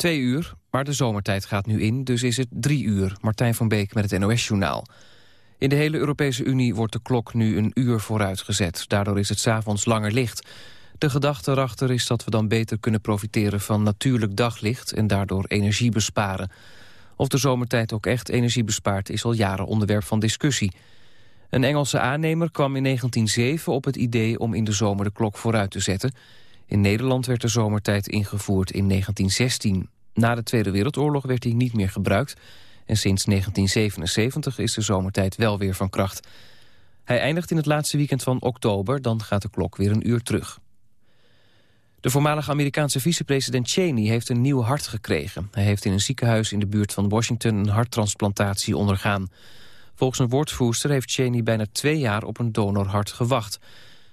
Twee uur, maar de zomertijd gaat nu in, dus is het drie uur. Martijn van Beek met het NOS-journaal. In de hele Europese Unie wordt de klok nu een uur vooruitgezet. Daardoor is het s'avonds langer licht. De gedachte erachter is dat we dan beter kunnen profiteren van natuurlijk daglicht... en daardoor energie besparen. Of de zomertijd ook echt energie bespaart is al jaren onderwerp van discussie. Een Engelse aannemer kwam in 1907 op het idee om in de zomer de klok vooruit te zetten. In Nederland werd de zomertijd ingevoerd in 1916. Na de Tweede Wereldoorlog werd die niet meer gebruikt... en sinds 1977 is de zomertijd wel weer van kracht. Hij eindigt in het laatste weekend van oktober, dan gaat de klok weer een uur terug. De voormalige Amerikaanse vicepresident Cheney heeft een nieuw hart gekregen. Hij heeft in een ziekenhuis in de buurt van Washington een harttransplantatie ondergaan. Volgens een woordvoerster heeft Cheney bijna twee jaar op een donorhart gewacht.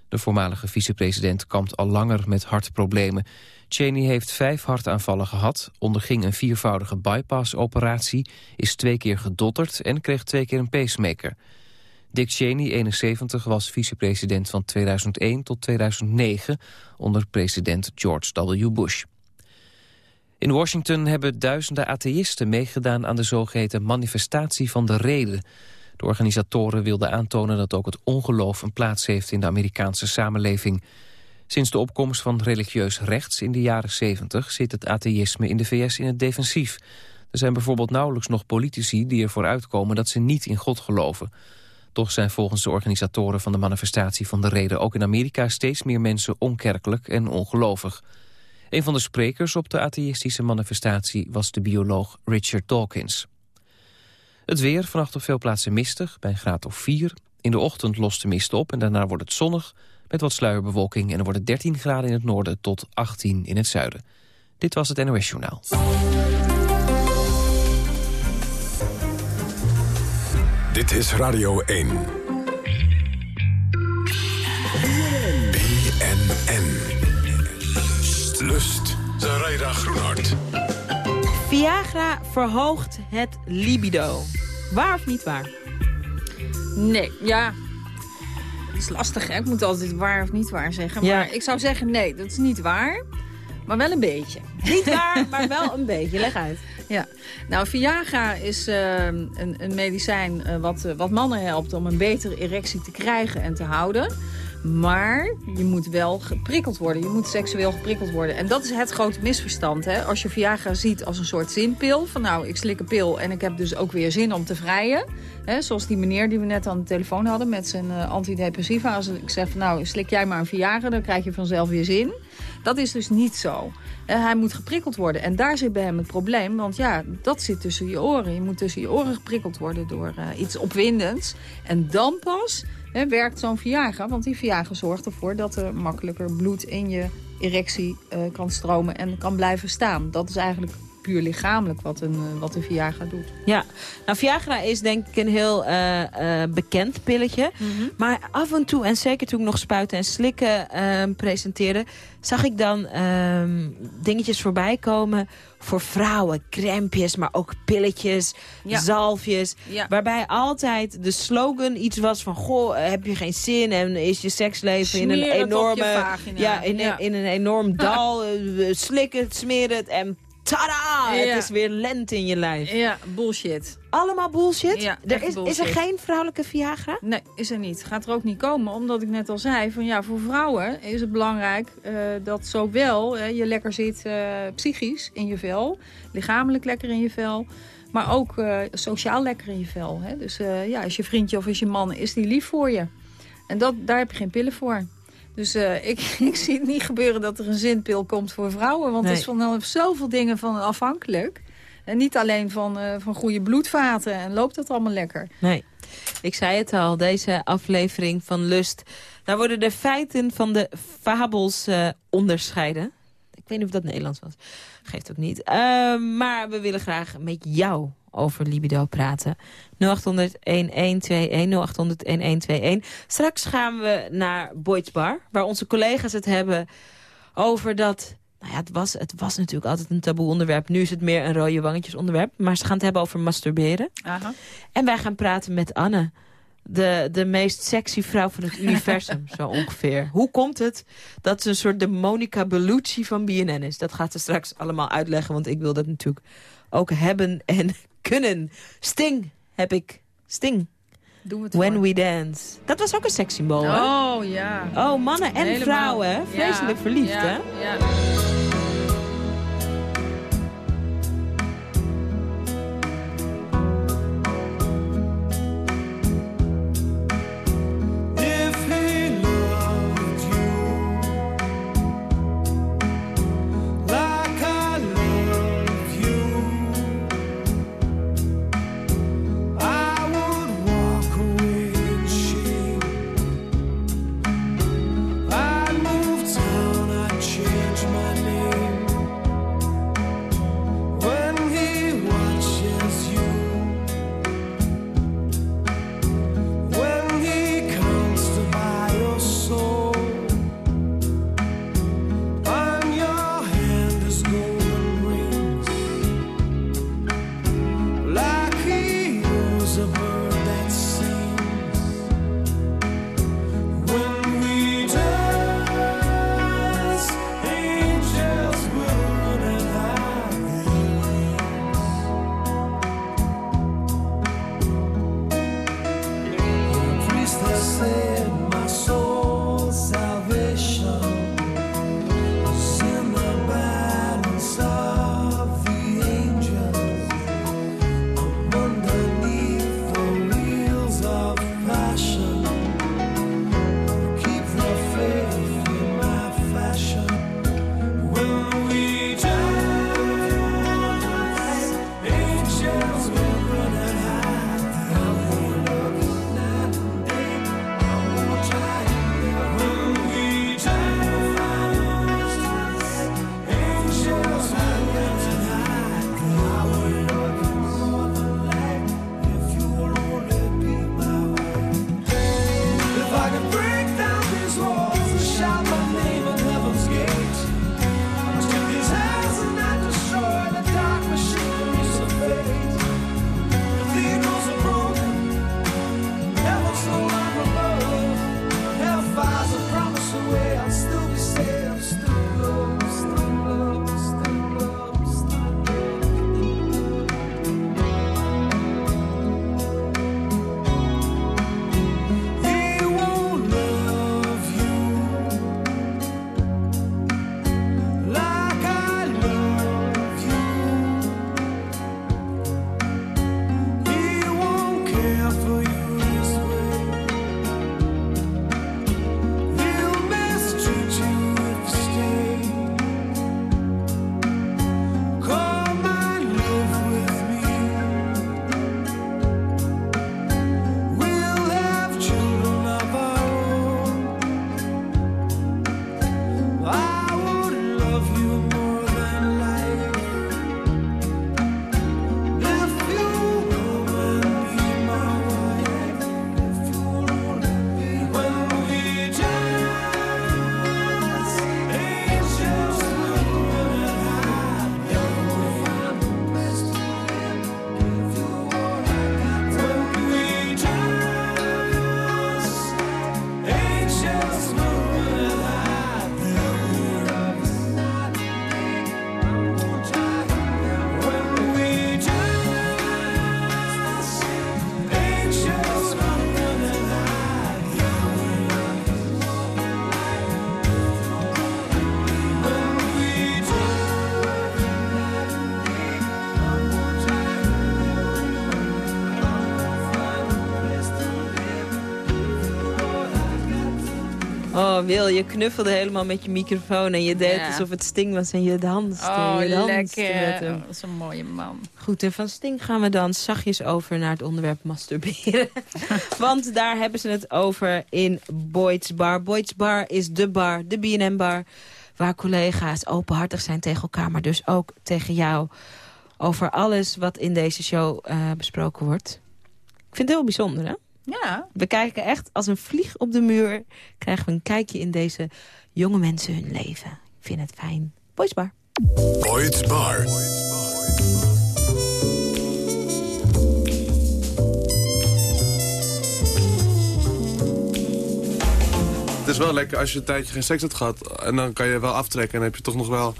De voormalige vicepresident kampt al langer met hartproblemen. Cheney heeft vijf hartaanvallen gehad, onderging een viervoudige bypassoperatie... is twee keer gedotterd en kreeg twee keer een pacemaker. Dick Cheney, 71, was vicepresident van 2001 tot 2009... onder president George W. Bush. In Washington hebben duizenden atheïsten meegedaan aan de zogeheten manifestatie van de reden. De organisatoren wilden aantonen dat ook het ongeloof een plaats heeft in de Amerikaanse samenleving. Sinds de opkomst van religieus rechts in de jaren 70 zit het atheïsme in de VS in het defensief. Er zijn bijvoorbeeld nauwelijks nog politici die ervoor uitkomen dat ze niet in God geloven. Toch zijn volgens de organisatoren van de manifestatie van de reden ook in Amerika steeds meer mensen onkerkelijk en ongelovig. Een van de sprekers op de atheïstische manifestatie was de bioloog Richard Dawkins. Het weer, vannacht op veel plaatsen mistig, bij een graad of 4. In de ochtend lost de mist op en daarna wordt het zonnig... met wat sluierbewolking en wordt het 13 graden in het noorden... tot 18 in het zuiden. Dit was het NOS Journaal. Dit is Radio 1. BNN. Lust. Zaraida Groenhart. Viagra verhoogt het libido. Waar of niet waar? Nee, ja. Het is lastig, hè? Ik moet altijd waar of niet waar zeggen. Maar Ja. ik zou zeggen nee, dat is niet waar. Maar wel een beetje. Niet waar, maar wel een beetje. Leg uit. Ja. Nou, Viagra is eh, een, een medicijn eh, wat, eh, wat mannen helpt om een betere erectie te krijgen en te houden. Maar je moet wel geprikkeld worden. Je moet seksueel geprikkeld worden. En dat is het grote misverstand. Hè? Als je Viagra ziet als een soort zinpil. Van nou, ik slik een pil en ik heb dus ook weer zin om te vrijen. Hè? Zoals die meneer die we net aan de telefoon hadden met zijn eh, antidepressiva. Als ik zeg van nou, slik jij maar een Viagra, dan krijg je vanzelf weer zin. Dat is dus niet zo. Eh, hij moet geprikkeld worden. En daar zit bij hem het probleem. Want ja, dat zit tussen je oren. Je moet tussen je oren geprikkeld worden door eh, iets opwindends. En dan pas hè, werkt zo'n Viagra. Want die Viagra zorgt ervoor dat er makkelijker bloed in je erectie eh, kan stromen en kan blijven staan. Dat is eigenlijk puur lichamelijk wat een, eh, wat een Viagra doet. Ja, nou Viagra is denk ik een heel eh, eh, bekend pilletje. Maar af en toe, en zeker toen ik nog spuiten en slikken ehm, presenteerde... zag ik dan ehm, dingetjes voorbij komen voor vrouwen. Crempjes, maar ook pilletjes, Ja. zalfjes. Ja. Waarbij altijd de slogan iets was van... goh, heb je geen zin en is je seksleven in een enorme... Ja, in, Ja. in een enorm dal. slik het, smeer het en tada! Ja. Het is weer lente in je lijf. Ja, bullshit. Allemaal bullshit? Ja, er is, is er geen vrouwelijke Viagra? Nee, is er niet. Gaat er ook niet komen, omdat ik net al zei... van ja, voor vrouwen is het belangrijk eh, dat zowel je lekker zit eh, psychisch in je vel... lichamelijk lekker in je vel... maar ook eh, sociaal lekker in je vel. Hè? Dus ja, als je vriendje of als je man is die lief voor je. En dat, daar heb je geen pillen voor. Dus eh, ik, ik zie het niet gebeuren dat er een zinpil komt voor vrouwen. Want Nee. het is van zoveel dingen van afhankelijk. En niet alleen van, eh, van goede bloedvaten en loopt dat allemaal lekker. Nee. Ik zei het al, deze aflevering van Lust... daar worden de feiten van de fabels eh, onderscheiden. Ik weet niet of dat Nederlands was. Geeft ook niet. Eh, maar we willen graag met jou over libido praten. 0800-1121, 0800-1121. Straks gaan we naar Boyd's Bar... waar onze collega's het hebben over dat... Nou ja, het was, het was natuurlijk altijd een taboe onderwerp. Nu is het meer een rode wangetjes onderwerp. Maar ze gaan het hebben over masturberen. Aha. En wij gaan praten met Anne. De, de meest sexy vrouw van het universum, zo ongeveer. Hoe komt het dat ze een soort de Monica Bellucci van BNN is? Dat gaat ze straks allemaal uitleggen, want ik wil dat natuurlijk ook hebben en kunnen. Sting heb ik. Sting. Doen we het When voor. We Dance. Dat was ook een sekssymbool, hè? Oh, ja. Oh, mannen en Helemaal. vrouwen? Vreselijk Ja, verliefd, ja, hè? Ja. Wil, je knuffelde helemaal met je microfoon... en je deed Ja. alsof het Sting was en je danste. Oh, je danste met hem. Oh, dat is een mooie man. Goed, en van Sting gaan we dan zachtjes over naar het onderwerp masturberen. Want daar hebben ze het over in Boyd's Bar. Boyd's Bar is de bar, de B&M-bar... waar collega's openhartig zijn tegen elkaar, maar dus ook tegen jou... over alles wat in deze show eh, besproken wordt. Ik vind het heel bijzonder, hè? Ja. We kijken echt als een vlieg op de muur. Krijgen we een kijkje in deze jonge mensen hun leven. Ik vind het fijn. Boys Bar. Boys Bar. Het is wel lekker als je een tijdje geen seks hebt gehad. En dan kan je wel aftrekken en heb je toch nog wel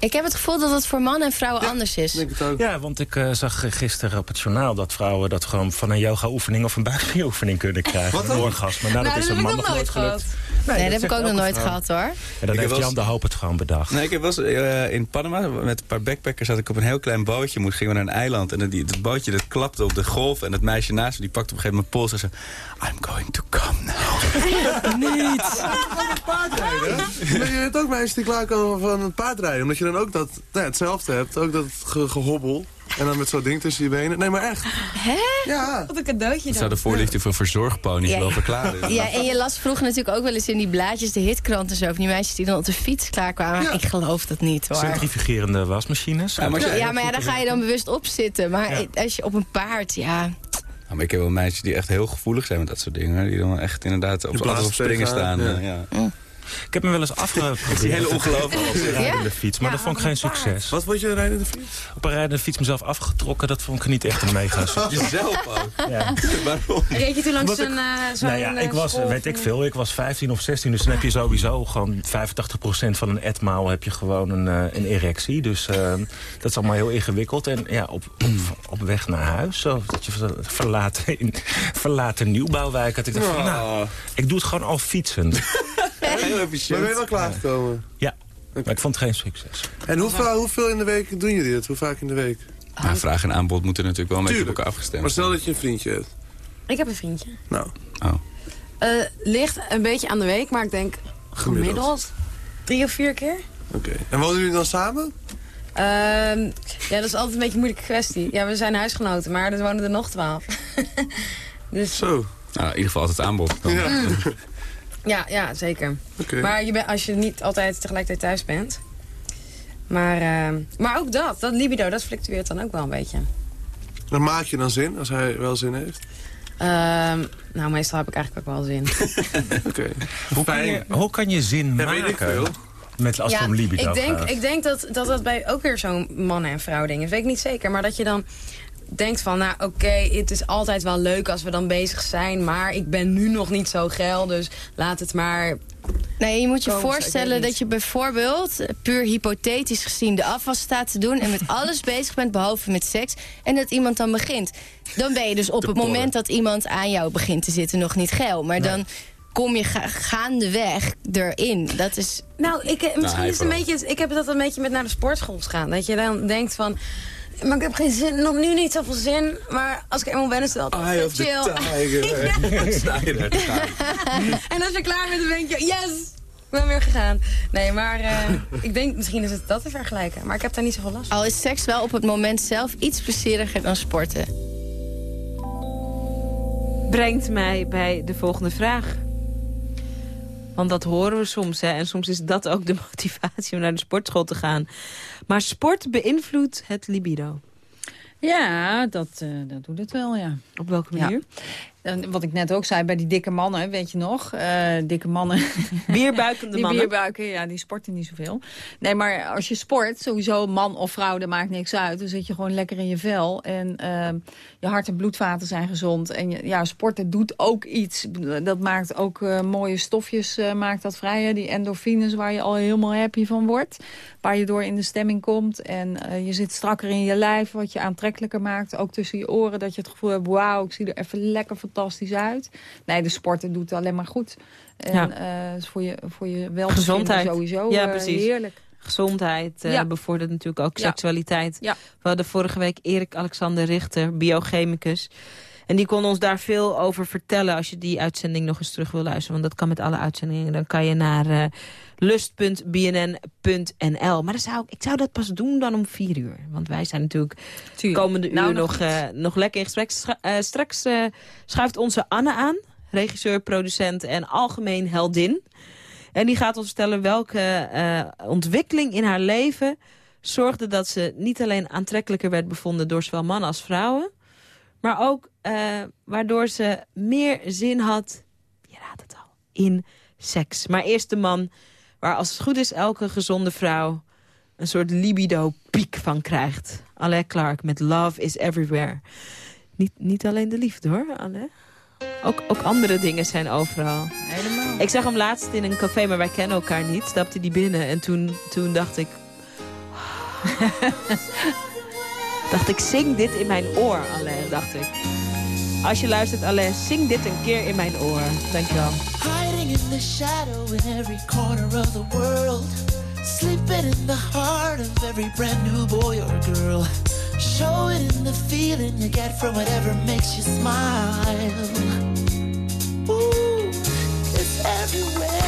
ik heb het gevoel dat het voor mannen en vrouwen anders is. Denk het ook. Ja, want ik eh, zag gisteren op het journaal dat vrouwen dat gewoon van een yoga-oefening of een buikspieroefening kunnen krijgen. Een orgasme. Nou, dat is een man nog nooit gelukt. Nee, dat heb ik ook nog nooit vrouw. gehad hoor. En dan Ik heeft was- Jan de Hoop het gewoon bedacht. Nee, ik was eh, in Panama met een paar backpackers. Zat ik op een heel klein bootje. Moest gingen we naar een eiland. En die, het bootje dat klapte op de golf. En het meisje naast me die pakte op een gegeven moment mijn pols. En zei: I'm going to come now. Niet. paardrijden. Maar je bent ook meisjes die klaarkomen van het paardrijden. Omdat je dan ook dat, nou hetzelfde hebt. Ook dat ge- gehobbel. En dan met zo'n ding tussen je benen. Nee, maar echt. Hè? Ja. Wat een cadeautje Dat zou de voorliefde voor verzorgponies Ja. wel verklaren. Ja, en je las vroeger natuurlijk ook wel eens in die blaadjes de hitkrant en zo. Van die meisjes die dan op de fiets klaarkwamen. Ja. Ik geloof dat niet hoor. Centrifugerende wasmachines. Ja, maar Ja, maar ja, daar ga je dan bewust op zitten. Maar als je op een paard, ja... Ja, maar ik heb wel meisjes die echt heel gevoelig zijn met dat soort dingen. Die dan echt inderdaad op, altijd op springen staan. ja. eh, ja. Ik heb me wel eens afgeprobeerd. Die hele ongelooflijk. op een rijdende fiets, maar Ja, dat vond ik geen succes. Wat vond je rijden de fiets? Op een rijdende fiets mezelf afgetrokken, dat vond ik niet echt een mega succes. Jezelf ook. Ja. Waarom? Reed je toen langs een, eh, zo'n Nou ja, eh, ik was, weet ik of- veel, ik was 15 of 16, dus dan heb je sowieso gewoon 85% van een etmaal heb je gewoon een, eh, een erectie. Dus eh, dat is allemaal heel ingewikkeld. En ja, op, op, op weg naar huis, zo, dat je ver- verlaten, in, verlaten nieuwbouwwijk, had ik dacht van, nou, ik doe het gewoon al fietsend. Heel Maar efficiënt. ben je wel klaargekomen? Ja, maar ik vond het geen succes. En hoeveel, hoeveel in de week doen jullie het? Hoe vaak in de week? Maar vraag en aanbod moeten natuurlijk wel een beetje op elkaar afgestemd Maar stel dat je een vriendje hebt. Ik heb een vriendje. Nou, Oh. Eh, ligt een beetje aan de week, maar ik denk Gemiddeld. gemiddeld drie of vier keer. oké. En wonen jullie dan samen? Ehm, ja, dat is altijd een beetje een moeilijke kwestie. Ja, we zijn huisgenoten, maar er wonen er nog twaalf. dus Zo. Nou, in ieder geval altijd aanbod. Dan. Ja. ja, ja zeker. Maar je bent, als je niet altijd tegelijkertijd thuis bent. Maar, ehm, maar ook dat, dat libido, dat fluctueert dan ook wel een beetje. Dan maak je dan zin, als hij wel zin heeft. Ehm, nou, meestal heb ik eigenlijk ook wel zin. Oké. Hoe kan je, hoe kan je zin Ja, weet ik maken veel. met, als het ja, om libido ik denk, gaat? ik denk dat, dat dat bij ook weer zo'n mannen- en vrouw ding is. Weet ik niet zeker, maar dat je dan denkt van... nou, oké, het is altijd wel leuk als we dan bezig zijn... maar ik ben nu nog niet zo geil, dus laat het maar... Nee, je moet je Komen voorstellen dat je bijvoorbeeld... eh, puur hypothetisch gezien de afwas staat te doen... en met alles bezig bent behalve met seks... en dat iemand dan begint. Dan ben je dus op het moment dat iemand aan jou begint te zitten... nog niet geil, maar dan kom je ga gaandeweg erin. Dat is... Nou, ik, eh, misschien hij is het een beetje... Ik heb dat een beetje met naar de sportschool gaan. Dat je dan denkt van... Maar ik heb geen zin, nog nu niet zoveel zin. Maar als ik eenmaal ben, is het altijd Eye of the chill. tiger. Snyder. En als je klaar bent, dan denk je, yes! Ik ben weer gegaan. Nee, maar eh, ik denk, misschien is het dat te vergelijken. Maar ik heb daar niet zoveel last van. Al is seks wel op het moment zelf iets plezieriger dan sporten. brengt mij bij de volgende vraag. Want dat horen we soms. Hè? En soms is dat ook de motivatie om naar de sportschool te gaan. Maar sport beïnvloedt het libido. Ja, dat, eh, dat doet het wel, ja. Op welke Ja. En wat ik net ook zei bij die dikke mannen, weet je nog? Eh, dikke mannen. Bierbuikende die mannen. bierbuiken, ja, die sporten niet zoveel. Nee, maar als je sport, sowieso man of vrouw, dat maakt niks uit. Dan zit je gewoon lekker in je vel. En eh, je hart- en bloedvaten zijn gezond. En je- ja, sporten doet ook iets. Dat maakt ook eh, mooie stofjes, eh, maakt dat vrij. hè. Die endorfines waar je al helemaal happy van wordt. Waar je door in de stemming komt. En je zit strakker in je lijf, wat je aantrekkelijker maakt. Ook tussen je oren, dat je het gevoel hebt... wauw, ik zie er even lekker fantastisch uit. Nee, de sporten doet alleen maar goed. En Ja. eh, voor je, voor je Gezondheid. sowieso Ja, eh, precies. heerlijk. Gezondheid Ja. bevordert natuurlijk ook seksualiteit. Ja. We hadden vorige week Erik Alexander Richter, biochemicus. En die kon ons daar veel over vertellen als je die uitzending nog eens terug wil luisteren. Want dat kan met alle uitzendingen. Dan kan je naar eh, lust.bnn.nl. Maar dan zou ik, zou dat pas doen dan om vier uur. Want wij zijn natuurlijk komende uur Nou, nog nog, eh, nog lekker in gesprek. Scha- eh, straks schuift onze Anne aan. Regisseur, producent en algemeen heldin. En die gaat ons vertellen welke ontwikkeling in haar leven zorgde dat ze niet alleen aantrekkelijker werd bevonden door zowel mannen als vrouwen, maar ook eh, waardoor ze meer zin had, je raadt het al, in seks. Maar eerst de man waar als het goed is elke gezonde vrouw een soort libido-piek van krijgt. Alain Clark met Love is Everywhere. Niet, niet alleen de liefde hoor, Alain. Ook, ook andere dingen zijn overal. Helemaal. Ik zag hem laatst in een café, maar wij kennen elkaar niet. Stapte die binnen en toen, toen dacht ik... dacht ik, zing dit in mijn oor, alleen, dacht ik. Als je luistert, alleen, zing dit een keer in mijn oor. Dankjewel. Hiding in the shadow in every corner of the world. Sleeping in the heart of every brand new boy or girl. Show it in the feeling you get from whatever makes you smile. Ooh, it's everywhere.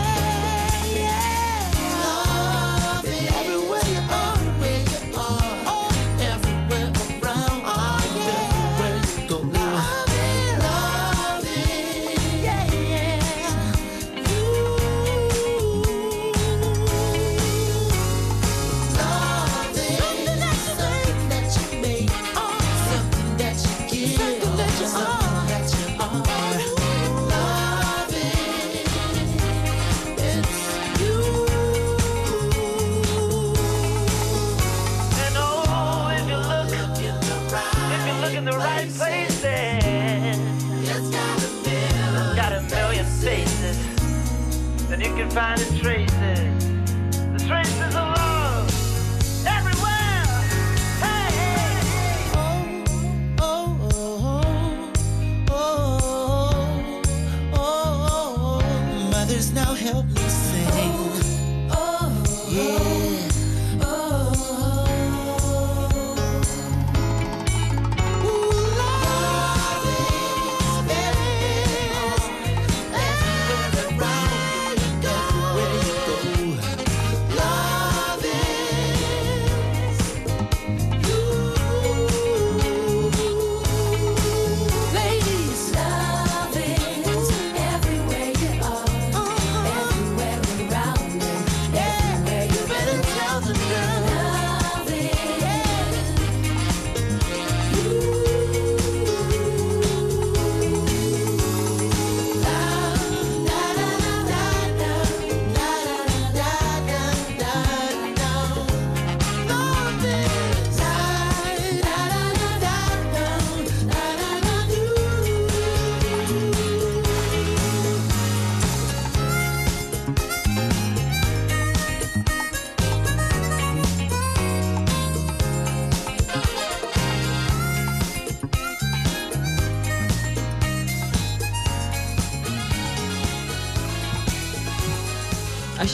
Now help me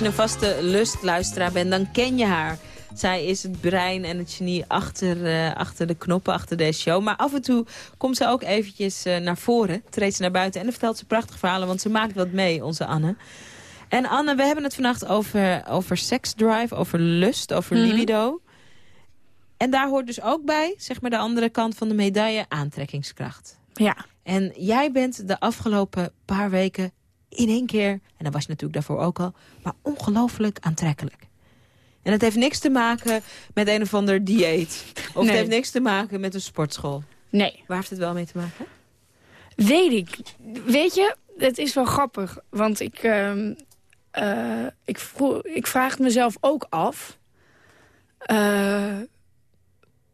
een vaste lustluisteraar bent, dan ken je haar. Zij is het brein en het genie achter, eh, achter de knoppen, achter deze show. Maar af en toe komt ze ook eventjes eh, naar voren, treedt ze naar buiten... en dan vertelt ze prachtige verhalen, want ze maakt wat mee, onze Anne. En Anne, we hebben het vannacht over, over seksdrive, over lust, over Mhm. libido. En daar hoort dus ook bij, zeg maar de andere kant van de medaille, aantrekkingskracht. Ja. En jij bent de afgelopen paar weken in één keer, en dat was je natuurlijk daarvoor ook al, maar ongelooflijk aantrekkelijk. En het heeft niks te maken met een of ander dieet. Of Nee. het heeft niks te maken met een sportschool. Nee. Waar heeft het wel mee te maken? Weet ik. Weet je, het is wel grappig. Want ik, ehm, eh, ik, vroeg, ik vraag het mezelf ook af. Eh,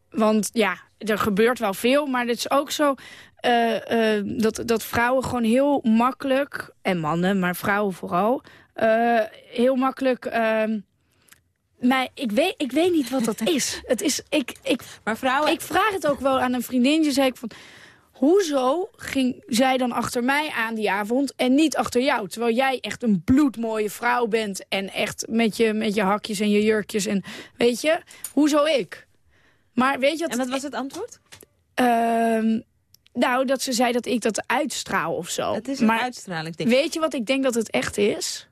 want ja, er gebeurt wel veel. Maar het is ook zo eh, eh, dat, dat vrouwen gewoon heel makkelijk... en mannen, maar vrouwen vooral... eh, heel makkelijk... ehm, maar ik weet, ik weet niet wat dat is. Het is ik, ik, maar vrouwen... ik vraag het ook wel aan een vriendinnetje. Zei ik van, hoezo ging zij dan achter mij aan die avond en niet achter jou? Terwijl jij echt een bloedmooie vrouw bent en echt met je, met je hakjes en je jurkjes. En weet je, hoezo ik? Maar weet je wat... En wat was het antwoord? Ehm, nou, dat ze zei dat ik dat uitstraal of zo. Het is een maar uitstraling. Denk weet je wat ik denk dat het echt is?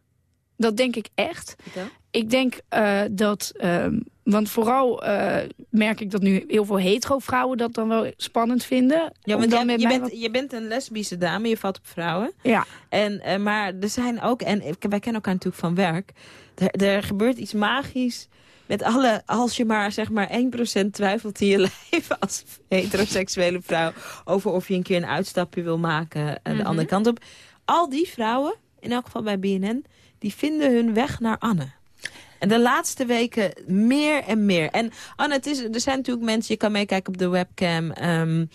Dat denk ik echt. Ik denk eh, dat ehm, want vooral eh, merk ik dat nu heel veel hetero-vrouwen dat dan wel spannend vinden. Ja, want dan je, mij bent, je bent een lesbische dame, je valt op vrouwen. Ja. En, eh, maar er zijn ook, en wij kennen elkaar natuurlijk van werk. Er, er gebeurt iets magisch met alle, als je maar zeg maar 1% twijfelt in je leven als heteroseksuele vrouw. Over of je een keer een uitstapje wil maken eh, de Mhm. andere kant op. Al die vrouwen, in elk geval bij BNN, die vinden hun weg naar Anne. En de laatste weken meer en meer. En Anne, het is, er zijn natuurlijk mensen, je kan meekijken op de webcam. ehm,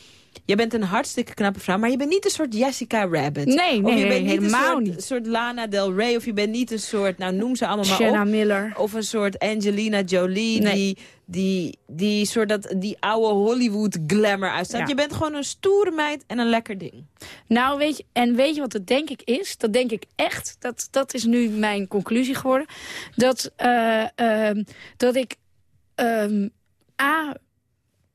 je bent een hartstikke knappe vrouw, maar je bent niet een soort Jessica Rabbit. Nee, of nee, je bent nee, niet een helemaal soort, niet. soort Lana Del Rey, of je bent niet een soort, nou noem ze allemaal maar Shanna op. Miller. Of een soort Angelina Jolie, Nee. die, die, die, soort dat, die oude Hollywood glamour uitstaat. Ja. Je bent gewoon een stoere meid en een lekker ding. Nou, weet je, en weet je wat het denk ik is? Dat denk ik echt, dat, dat is nu mijn conclusie geworden. Dat, eh, ehm, dat ik ehm, A,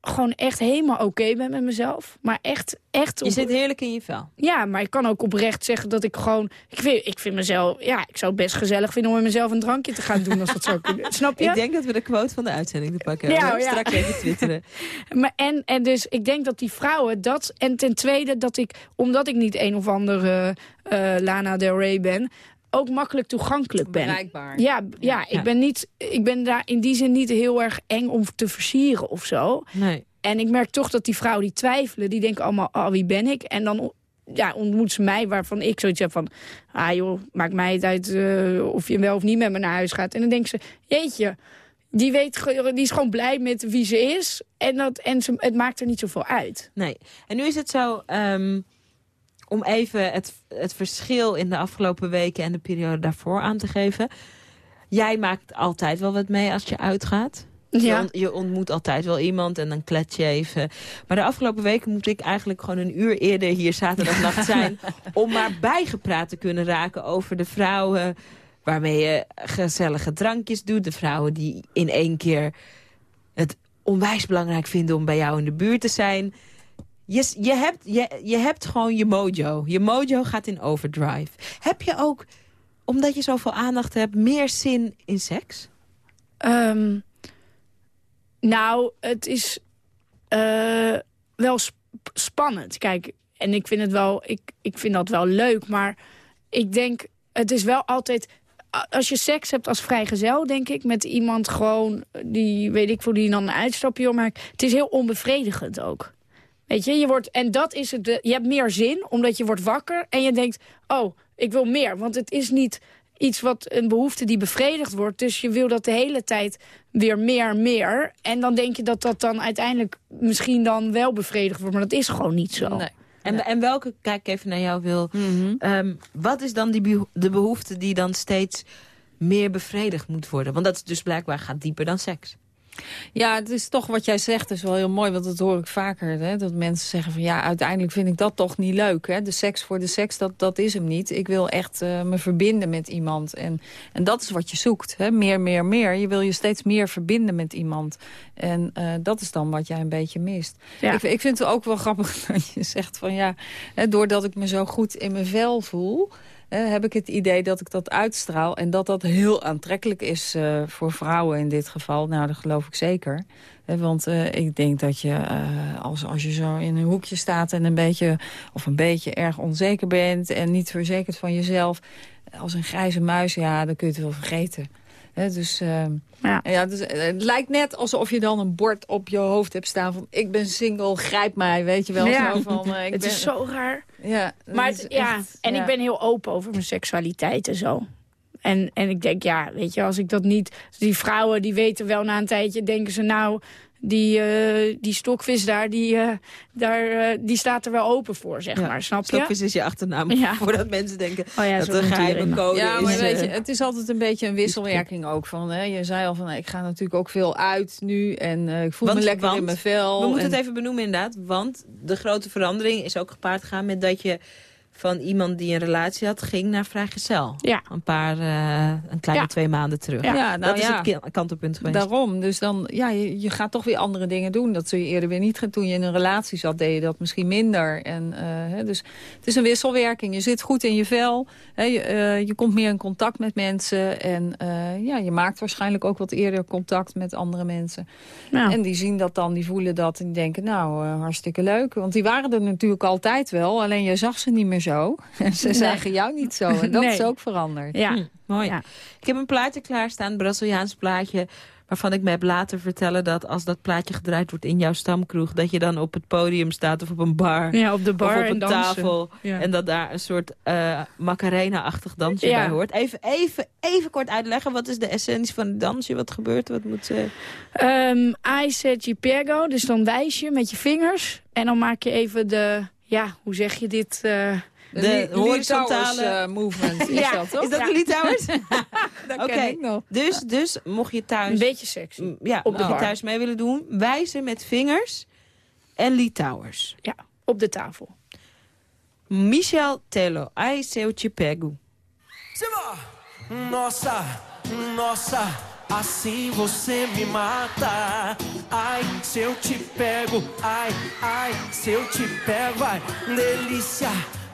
gewoon echt helemaal oké ben met mezelf. Maar echt, echt... Je zit heerlijk in je vel. Ja, maar ik kan ook oprecht zeggen dat ik gewoon... Ik vind, ik vind mezelf... Ja, ik zou het best gezellig vinden om met mezelf een drankje te gaan doen als dat zou kunnen. Snap je? Ik denk dat we de quote van de uitzending te pakken Ja, hebben. ja. Straks even twitteren. Maar en, en dus ik denk dat die vrouwen dat... En ten tweede dat ik, omdat ik niet een of andere eh, Lana Del Rey ben... ook makkelijk toegankelijk ben. Bereikbaar. Ja, ja, Ja. ik ben, niet, ik ben daar in die zin niet heel erg eng om te versieren of zo. Nee. En ik merk toch dat die vrouwen die twijfelen... die denken allemaal, oh, wie ben ik? En dan ja, ontmoet ze mij waarvan ik zoiets heb van... ah joh, maakt mij het uit eh, of je wel of niet met me naar huis gaat. En dan denken ze, jeetje... Die, weet, die is gewoon blij met wie ze is. En, dat, en ze, het maakt er niet zoveel uit. Nee. En nu is het zo, ehm, om even het, het verschil in de afgelopen weken en de periode daarvoor aan te geven. Jij maakt altijd wel wat mee als je uitgaat. Je, Ja. ont- je ontmoet altijd wel iemand en dan klets je even. Maar de afgelopen weken moet ik eigenlijk gewoon een uur eerder hier zaterdagnacht zijn... om maar bijgepraat te kunnen raken over de vrouwen... waarmee je gezellige drankjes doet. De vrouwen die in één keer het onwijs belangrijk vinden om bij jou in de buurt te zijn. Je, je, hebt, je, je hebt gewoon je mojo. Je mojo gaat in overdrive. Heb je ook, omdat je zoveel aandacht hebt, meer zin in seks? Ehm, nou, het is eh, wel sp- spannend. Kijk, en ik vind het wel, ik, ik vind dat wel leuk, maar ik denk, het is wel altijd. Als je seks hebt als vrijgezel, denk ik, met iemand gewoon die, weet ik voor die dan een uitstapje maken. Het is heel onbevredigend ook. Weet je, je wordt, en dat is het, de- je hebt meer zin, omdat je wordt wakker en je denkt, oh, ik wil meer. Want het is niet iets wat een behoefte die bevredigd wordt. Dus je wil dat de hele tijd weer meer, meer. En dan denk je dat dat dan uiteindelijk misschien dan wel bevredigd wordt. Maar dat is gewoon niet zo. Nee. En, en welke, kijk even naar jou wil, ehm, wat is dan die beho- de behoefte die dan steeds meer bevredigd moet worden? Want dat is dus blijkbaar gaat dieper dan seks. Ja, het is toch wat jij zegt, is wel heel mooi. Want dat hoor ik vaker. Hè, dat mensen zeggen van ja, uiteindelijk vind ik dat toch niet leuk. Hè? De seks voor de seks, dat, dat is hem niet. Ik wil echt eh, me verbinden met iemand. En, en dat is wat je zoekt. Hè? Meer, meer, meer. Je wil je steeds meer verbinden met iemand. En eh, dat is dan wat jij een beetje mist. Ja. Ik, ik vind het ook wel grappig dat je zegt van ja, hè, doordat ik me zo goed in mijn vel voel eh, heb ik het idee dat ik dat uitstraal... en dat dat heel aantrekkelijk is eh, voor vrouwen in dit geval. Nou, dat geloof ik zeker. Eh, want ik denk dat je, als, als je zo in een hoekje staat... en een beetje, of een beetje erg onzeker bent... en niet verzekerd van jezelf, als een grijze muis... ja, dan kun je het wel vergeten. Dus... eh, Ja. ja, dus, eh, het lijkt net alsof je dan een bord op je hoofd hebt staan van... ik ben single, grijp mij, weet je wel. Ja. Zo van, eh, ik het ben, is zo raar. Ja, Maar het ja, en ja. ik ben heel open over mijn seksualiteit en zo. En, en ik denk, ja, weet je, als ik dat niet... Die vrouwen, die weten wel na een tijdje, denken ze nou... Die, eh, die stokvis daar, die, eh, daar eh, die staat er wel open voor, zeg Ja, maar. Snap je? Stokvis is je achternaam, Ja. voordat mensen denken Oh ja, dat zo er een geheime code Ja, is. maar weet je, het is altijd een beetje een wisselwerking ook. Van, hè, je zei al van, ik ga natuurlijk ook veel uit nu. En eh, ik voel Want- me lekker want in mijn vel. We moeten en- het even benoemen inderdaad. Want de grote verandering is ook gepaard gegaan met dat je van iemand die een relatie had, ging naar vrijgezel. Ja. Een paar, eh, een kleine Ja. twee maanden terug. Ja, nou dat is ja. het kantelpunt geweest. Daarom, dus dan, ja, je, je gaat toch weer andere dingen doen. Dat zul je eerder weer niet gaan. Toen je in een relatie zat, deed je dat misschien minder. En, eh, hè, dus het is een wisselwerking. Je zit goed in je vel. Hè, je, eh, je komt meer in contact met mensen. En eh, ja, je maakt waarschijnlijk ook wat eerder contact met andere mensen. Ja. En die zien dat dan, die voelen dat en die denken, nou, eh, hartstikke leuk. Want die waren er natuurlijk altijd wel. Alleen je zag ze niet meer zo. En ze Nee. zagen jou niet zo. En dat Nee. is ook veranderd. Ja. Hm, mooi. Ja. Ik heb een plaatje klaarstaan, een Braziliaans plaatje... waarvan ik me heb laten vertellen dat als dat plaatje gedraaid wordt in jouw stamkroeg... dat je dan op het podium staat of op een bar Ja, op de bar of op en een dansen. tafel. Ja. En dat daar een soort eh Macarena-achtig dansje Ja. bij hoort. Even, even, even kort uitleggen, wat is de essentie van het dansje? Wat gebeurt er? Wat moet ze... Ehm I set je pego, dus dan wijs je met je vingers. En dan maak je even de, ja, hoe zeg je dit? eh, De, horizontale- eh, movement is Ja, dat, toch? Is dat Ja. de Litouwers? dat Oké. ken ik nog. dus, dus mocht je thuis... een beetje sexy. Ja, Op de je thuis mee willen doen, wijzen met vingers en Litouwers. Ja, op de tafel. Michel Tello, ai seu te pego. Simba! Nossa, nossa, assim você me mata. Ai, se eu te pego, ai, ai, se eu te pego, vai. Delícia,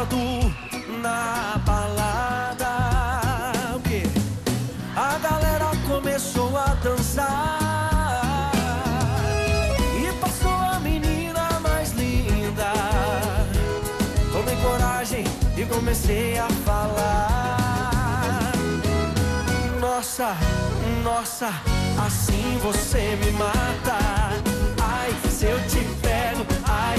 Sábado na balada, o quê? A galera começou a dançar e passou a menina mais linda. Tomei coragem e comecei a falar. Nossa, nossa, assim você me mata. Ai, se eu te pego, ai,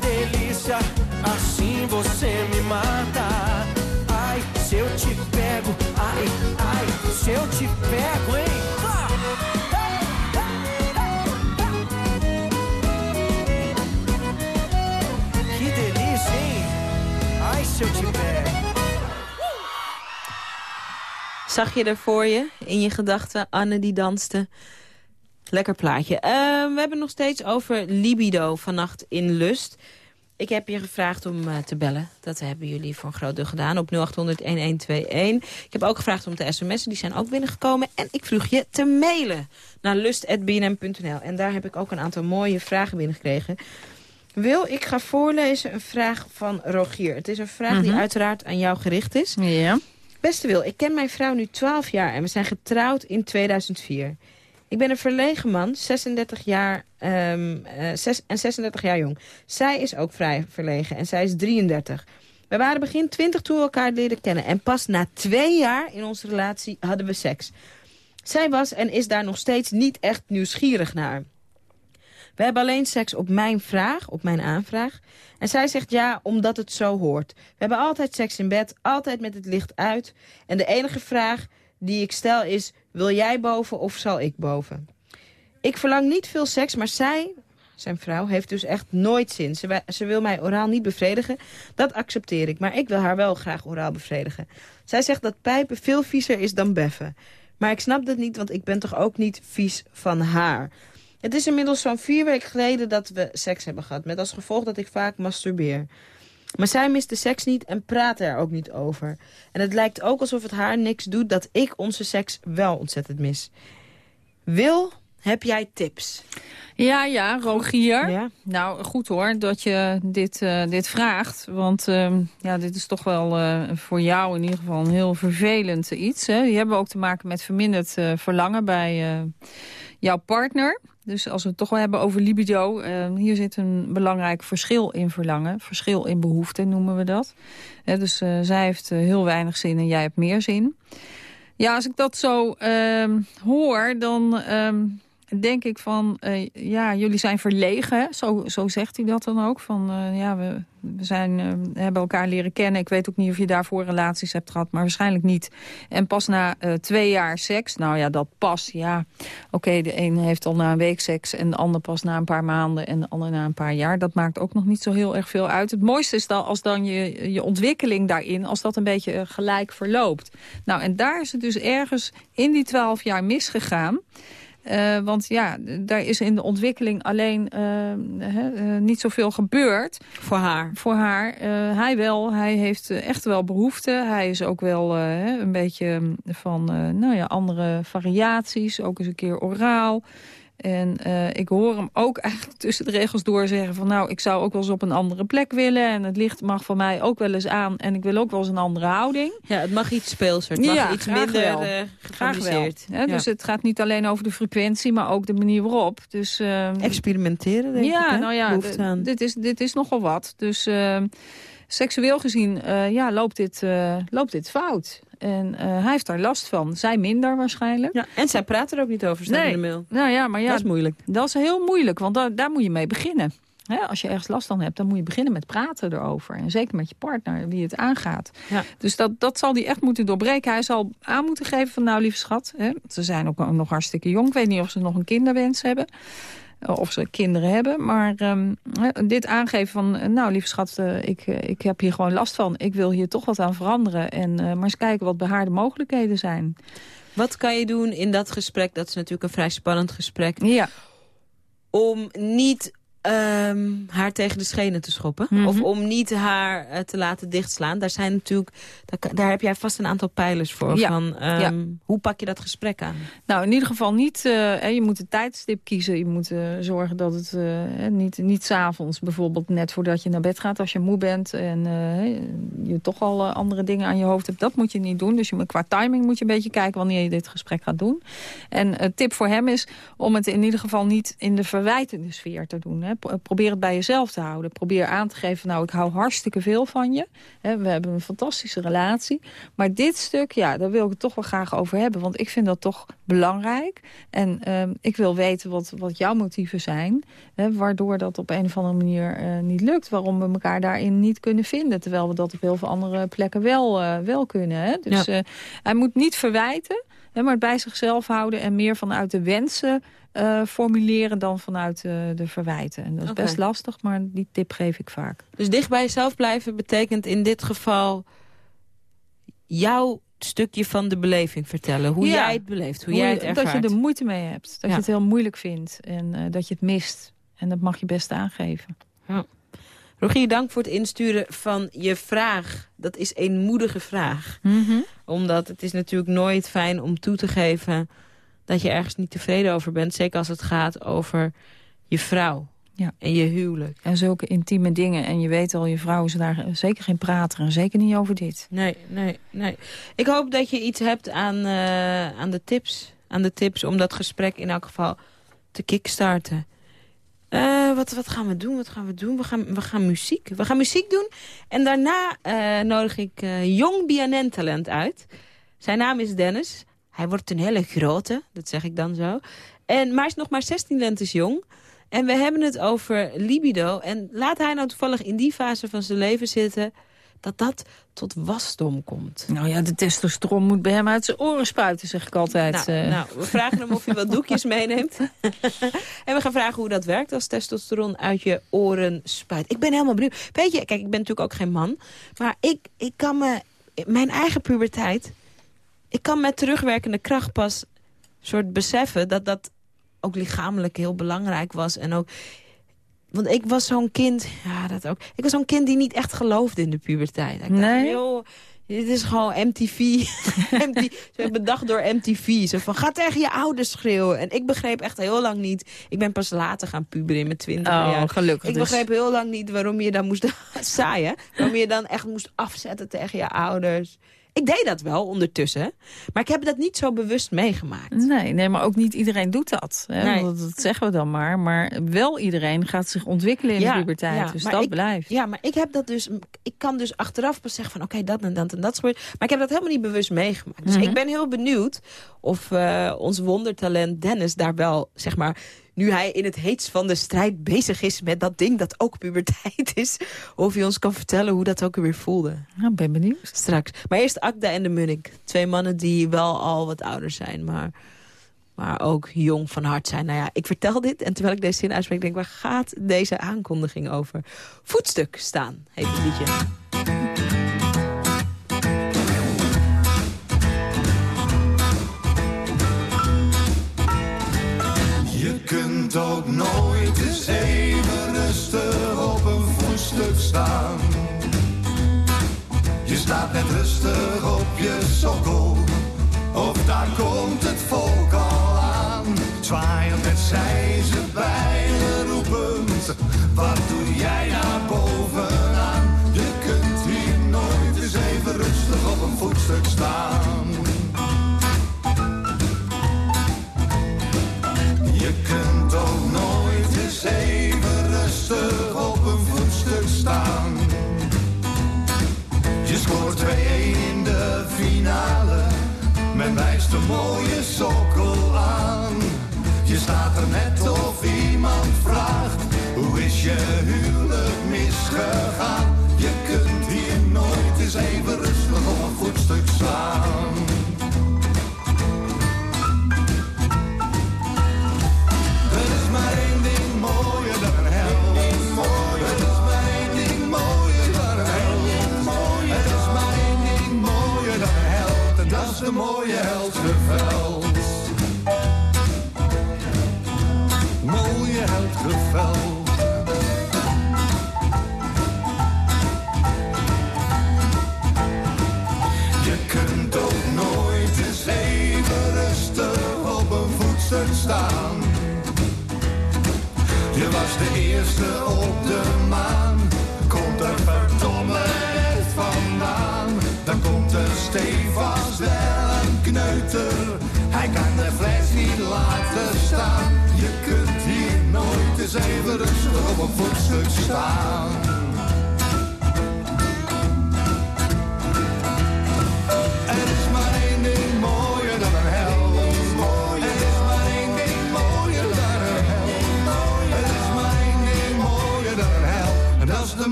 Delícia, assim você me mata. Ai, se eu te pego, ai, ai, se eu te pego, hein? Que delícia, hein? Ai, se eu te pego. Zag je er voor je, in je gedachten, Anne die danste? Lekker plaatje. Eh, we hebben nog steeds over libido vannacht in Lust. Ik heb je gevraagd om eh, te bellen. Dat hebben jullie voor een groot deel gedaan op 0800-1121. Ik heb ook gevraagd om te sms'en, die zijn ook binnengekomen. En ik vroeg je te mailen naar lust.bnm.nl. En daar heb ik ook een aantal mooie vragen binnengekregen. Wil, ik ga voorlezen een vraag van Rogier. Het is een vraag die Mhm. uiteraard aan jou gericht is. Ja. Beste Wil, ik ken mijn vrouw nu 12 jaar en we zijn getrouwd in 2004. Ik ben een verlegen man, 36 jaar ehm, eh, en 36 jaar jong. Zij is ook vrij verlegen en zij is 33. We waren begin 20 toen we elkaar leren kennen. En pas na twee jaar in onze relatie hadden we seks. Zij was en is daar nog steeds niet echt nieuwsgierig naar. We hebben alleen seks op mijn vraag, op mijn aanvraag. En zij zegt ja, omdat het zo hoort. We hebben altijd seks in bed, altijd met het licht uit. En de enige vraag die ik stel is, wil jij boven of zal ik boven? Ik verlang niet veel seks, maar zij, zijn vrouw, heeft dus echt nooit zin. Ze, wil mij oraal niet bevredigen. Dat accepteer ik, maar ik wil haar wel graag oraal bevredigen. Zij zegt dat pijpen veel viezer is dan beffen. Maar ik snap dat niet, want ik ben toch ook niet vies van haar. Het is inmiddels zo'n vier weken geleden dat we seks hebben gehad. Met als gevolg dat ik vaak masturbeer. Maar zij mist de seks niet en praat er ook niet over. En het lijkt ook alsof het haar niks doet dat ik onze seks wel ontzettend mis. Wil, heb jij tips? Ja, ja, Rogier. Ja. Nou, goed hoor dat je dit, eh, dit vraagt. Want ehm, ja, dit is toch wel eh, voor jou in ieder geval een heel vervelend iets. Hè? Die hebben ook te maken met verminderd eh, verlangen bij jouw partner. Dus als we het toch wel hebben over libido... eh, hier zit een belangrijk verschil in verlangen. Verschil in behoefte noemen we dat. Dus eh, zij heeft eh, heel weinig zin en jij hebt meer zin. Ja, als ik dat zo ehm, hoor, dan ehm, denk ik van... eh, ja, jullie zijn verlegen. Zo, zo zegt hij dat dan ook. Van, eh, ja, we, we zijn, eh, hebben elkaar leren kennen. Ik weet ook niet of je daarvoor relaties hebt gehad, maar waarschijnlijk niet. En pas na twee jaar seks, nou ja, dat pas, ja. Oké, de een heeft al na een week seks en de ander pas na een paar maanden... en de ander na een paar jaar. Dat maakt ook nog niet zo heel erg veel uit. Het mooiste is dan als dan je, je ontwikkeling daarin... als dat een beetje gelijk verloopt. Nou, en daar is het dus ergens in die twaalf jaar misgegaan... Eh, want ja, daar is in de ontwikkeling alleen eh, hè, eh, niet zoveel gebeurd. Voor haar? Voor haar. Eh, hij wel. Hij heeft eh, echt wel behoefte. Hij is ook wel eh, een beetje van eh, nou ja, andere variaties. Ook eens een keer oraal. En eh, ik hoor hem ook eigenlijk tussen de regels door zeggen van... nou, ik zou ook wel eens op een andere plek willen. En het licht mag van mij ook wel eens aan. En ik wil ook wel eens een andere houding. Ja, het mag iets speelser. Het mag Ja, iets graag minder wel. eh Graag wel. Dus Ja. het gaat niet alleen over de frequentie, maar ook de manier waarop. Dus, ehm, Experimenteren, denk ja, ik. hè? nou ja, aan. dit is, dit is nogal wat. Dus ehm, seksueel gezien eh, ja, loopt, dit, eh, loopt dit fout. En eh, hij heeft daar last van. Zij minder waarschijnlijk. Ja, en zij praat er ook niet over, Nee. in de mail. Nou ja, maar ja, Dat is moeilijk. Dat is heel moeilijk, want daar, daar moet je mee beginnen. Hè, als je ergens last van hebt, dan moet je beginnen met praten erover. En zeker met je partner, wie het aangaat. Ja. Dus dat, dat zal hij echt moeten doorbreken. Hij zal aan moeten geven van, nou lieve schat... Hè, ze zijn ook nog hartstikke jong. Ik weet niet of ze nog een kinderwens hebben. Of ze kinderen hebben. Maar ehm, dit aangeven van, eh, nou lieve schat, eh, ik, eh, ik heb hier gewoon last van. Ik wil hier toch wat aan veranderen. En maar eens kijken wat bij haar de mogelijkheden zijn. Wat kan je doen in dat gesprek? Dat is natuurlijk een vrij spannend gesprek. Ja. Om niet ehm, haar tegen de schenen te schoppen. Mhm. Of om niet haar eh, te laten dichtslaan. Daar zijn natuurlijk, daar, daar heb jij vast een aantal pijlers voor. Ja. Van, ehm, Ja. Hoe pak je dat gesprek aan? Nou, in ieder geval niet... eh, je moet een tijdstip kiezen. Je moet eh, zorgen dat het niet, niet s'avonds bijvoorbeeld net voordat je naar bed gaat... als je moe bent en je toch al andere dingen aan je hoofd hebt. Dat moet je niet doen. Dus je qua timing moet je een beetje kijken wanneer je dit gesprek gaat doen. En een tip voor hem is om het in ieder geval niet in de verwijtende sfeer te doen. Hè. Pro- Probeer het bij jezelf te houden. Probeer aan te geven, nou, ik hou hartstikke veel van je. Hè, we hebben een fantastische relatie. Maar dit stuk, ja, daar wil ik het toch wel graag over hebben. Want ik vind dat toch belangrijk. En ehm, ik wil weten wat, wat jouw motieven zijn. Hè, waardoor dat op een of andere manier eh, niet lukt. Waarom we elkaar daarin niet kunnen vinden. Terwijl we dat op heel veel andere plekken wel, eh, wel kunnen. Hè? Dus Ja. eh, hij moet niet verwijten. Hè, maar het bij zichzelf houden. En meer vanuit de wensen eh, formuleren dan vanuit eh, de verwijten. En dat is best lastig, maar die tip geef ik vaak. Dus dicht bij jezelf blijven betekent in dit geval... jouw stukje van de beleving vertellen. Hoe Ja. jij het beleeft, hoe, jij het ervaart. Dat je er moeite mee hebt. Dat Ja. je het heel moeilijk vindt. En eh, dat je het mist. En dat mag je best aangeven. Rogier, dank voor het insturen van je vraag. Dat is een moedige vraag. Mhm. Omdat het is natuurlijk nooit fijn om toe te geven... dat je ergens niet tevreden over bent. Zeker als het gaat over je vrouw Ja. en je huwelijk. En zulke intieme dingen. En je weet al, je vrouw is daar zeker geen prater. En zeker niet over dit. Nee, nee, nee. Ik hoop dat je iets hebt aan, eh, aan, de tips, aan de tips om dat gesprek in elk geval te kickstarten. Eh, wat, wat gaan we doen? Wat gaan we doen? We gaan, we gaan muziek. We gaan muziek doen. En daarna eh, nodig ik jong BNN-talent uit. Zijn naam is Dennis. Hij wordt een hele grote, dat zeg ik dan zo. En, maar hij is nog maar 16 lentes jong. En we hebben het over libido. En laat hij nou toevallig in die fase van zijn leven zitten... dat dat tot wasdom komt. Nou ja, de testosteron moet bij hem uit zijn oren spuiten, zeg ik altijd. Nou, eh. nou, we vragen hem of hij wat doekjes meeneemt. en we gaan vragen hoe dat werkt als testosteron uit je oren spuit. Ik ben helemaal benieuwd. Weet je, kijk, ik ben natuurlijk ook geen man. Maar ik, ik kan me... Mijn eigen puberteit... Ik kan met terugwerkende kracht pas soort beseffen... dat dat ook lichamelijk heel belangrijk was. En ook... Want ik was zo'n kind... Ja, dat ook. Ik was zo'n kind die niet echt geloofde in de puberteit. Ik dacht, Nee? dit is gewoon MTV. MTV. Ze hebben bedacht door MTV. Zo van, ga tegen je ouders schreeuwen. En ik begreep echt heel lang niet... Ik ben pas later gaan puberen in mijn twintig Oh, jaar. gelukkig Ik dus. begreep heel lang niet waarom je dan moest... saai, hè? Waarom je dan echt moest afzetten tegen je ouders. Ik deed dat wel ondertussen. Maar ik heb dat niet zo bewust meegemaakt. Nee, nee, maar ook niet iedereen doet dat. Hè? Nee. Dat, dat zeggen we dan maar. Maar wel iedereen gaat zich ontwikkelen in de puberteit. ja, dus dat ik- blijft. Ja, maar ik heb dat dus. Ik kan dus achteraf pas zeggen van oké, dat en dat en dat is gebeurd. Maar ik heb dat helemaal niet bewust meegemaakt. Dus Mhm. ik ben heel benieuwd of eh, ons wondertalent Dennis daar wel, zeg maar. Nu hij in het heetst van de strijd bezig is met dat ding dat ook puberteit is. Of hij ons kan vertellen hoe dat ook weer voelde. Nou, ben benieuwd. Straks. Maar eerst Akda en de Munnik. Twee mannen die wel al wat ouder zijn, maar, maar ook jong van hart zijn. Nou ja, ik vertel dit en terwijl ik deze zin uitspreek, denk ik, waar gaat deze aankondiging over? Voetstuk staan, heet het liedje. Kunt ook nooit eens even rustig op een voetstuk staan. Je staat net rustig op je sokkel, of daar komt het volk al aan. Zwaaiend met zij ze bijlen roepend, wat doe jij daar bovenaan? Je kunt hier nooit eens even rustig op een voetstuk staan. Scoort 2-1 in de finale, men wijst een mooie sokkel aan. Je staat er net of iemand vraagt, hoe is je huwelijk misgegaan? Je kunt hier nooit eens even dat is de mooie. Mooie heldgeveld. Je kunt ook nooit eens even rustig op een voetstuk staan. Je was de eerste op de maan. Komt er verdomme vandaan. Hij kan de fles niet laten staan. Je kunt hier nooit eens even rustig op een voetstuk staan.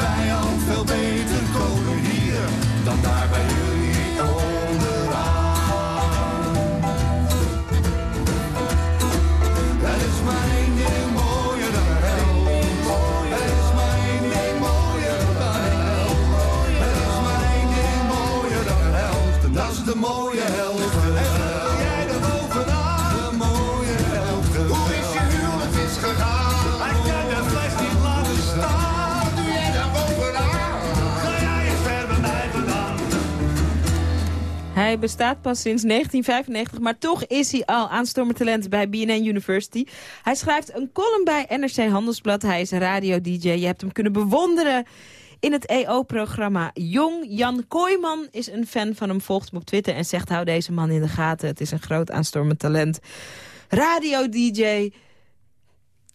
Vijand veel beter komen hier, dan daar bij jullie Hij bestaat pas sinds 1995, maar toch is hij al aanstormend talent bij BNN University. Hij schrijft een column bij NRC Handelsblad. Hij is een radio-dj. Je hebt hem kunnen bewonderen in het EO-programma Jong. Jan Kooijman is een fan van hem, volgt hem op Twitter... en zegt hou deze man in de gaten. Het is een groot aanstormend talent. Radio-dj.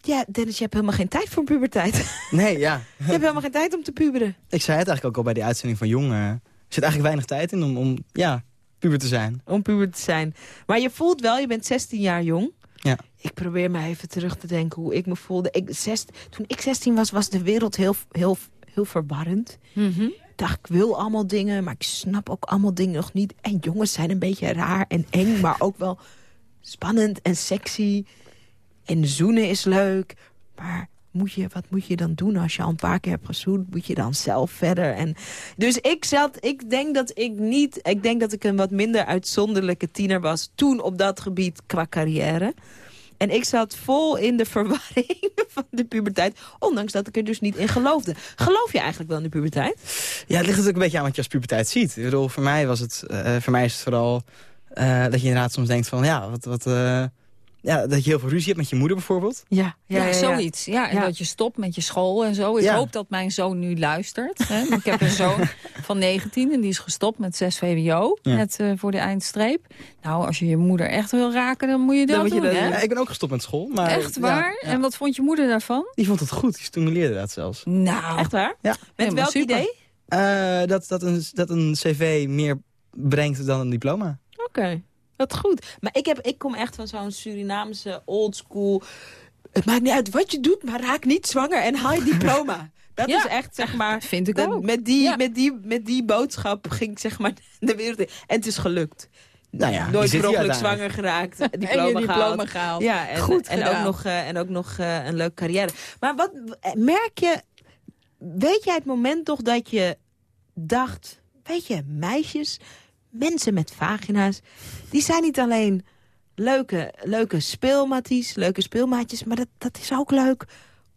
Ja, Dennis, je hebt helemaal geen tijd voor puberteit. Nee, ja. je hebt helemaal geen tijd om te puberen. Ik zei het eigenlijk ook al bij die uitzending van Jong. eh, er zit eigenlijk weinig tijd in om, om ja, puber te zijn. Om puber te zijn. Maar je voelt wel, je bent 16 jaar jong. Ja. Ik probeer me even terug te denken hoe ik me voelde. Ik, zes, toen ik 16 was, was de wereld heel, heel, heel verwarrend. Ik dacht, ik wil allemaal dingen, maar ik snap ook allemaal dingen nog niet. En jongens zijn een beetje raar en eng, maar ook wel spannend en sexy. En zoenen is leuk, maar moet je, wat moet je dan doen als je al een paar keer hebt gezoend? Moet je dan zelf verder? En, dus ik zat, ik denk dat ik niet, ik denk dat ik een wat minder uitzonderlijke tiener was toen op dat gebied qua carrière. En ik zat vol in de verwarring van de puberteit. Ondanks dat ik er dus niet in geloofde. Geloof je eigenlijk wel in de puberteit? Ja, het ligt natuurlijk een beetje aan wat je als puberteit ziet. Ik bedoel, voor mij, was het, eh, voor mij is het vooral eh, dat je inderdaad soms denkt van... ja, wat, wat, eh, ja, dat je heel veel ruzie hebt met je moeder bijvoorbeeld. Ja, Ja, zoiets. Ja, en dat je stopt met je school en zo. Ik Ja. hoop dat mijn zoon nu luistert. Hè. Ik heb een zoon van 19 en die is gestopt met 6 VWO. Ja. Net eh, voor de eindstreep. Nou, als je je moeder echt wil raken, dan moet je dat Dan moet je doen, dat- hè? Ja, ik ben ook gestopt met school. Maar, Echt ja, waar? ja. En wat vond je moeder daarvan? Die vond het goed, die stimuleerde dat zelfs. Nou, Echt waar? Ja. Met welk super. idee? Eh, dat, dat, een, dat een cv meer brengt dan een diploma. Oké, wat goed. Maar ik, heb, ik kom echt van zo'n Surinaamse oldschool... Het maakt niet uit wat je doet, maar raak niet zwanger en haal je diploma. Dat Ja, is echt, zeg maar... vind ik ook. Met die, Ja. met, die, met die boodschap ging ik zeg maar de wereld in. En het is gelukt. Nou ja, Nooit per zwanger geraakt. En Diploma, je diploma gehaald. Ja, en, Goed en ook nog, eh, en ook nog eh, een leuke carrière. Maar wat merk je... Weet jij het moment toch dat je dacht... Weet je, meisjes, mensen met vagina's... die zijn niet alleen leuke, leuke speelmaties, leuke speelmaatjes... maar dat, dat is ook leuk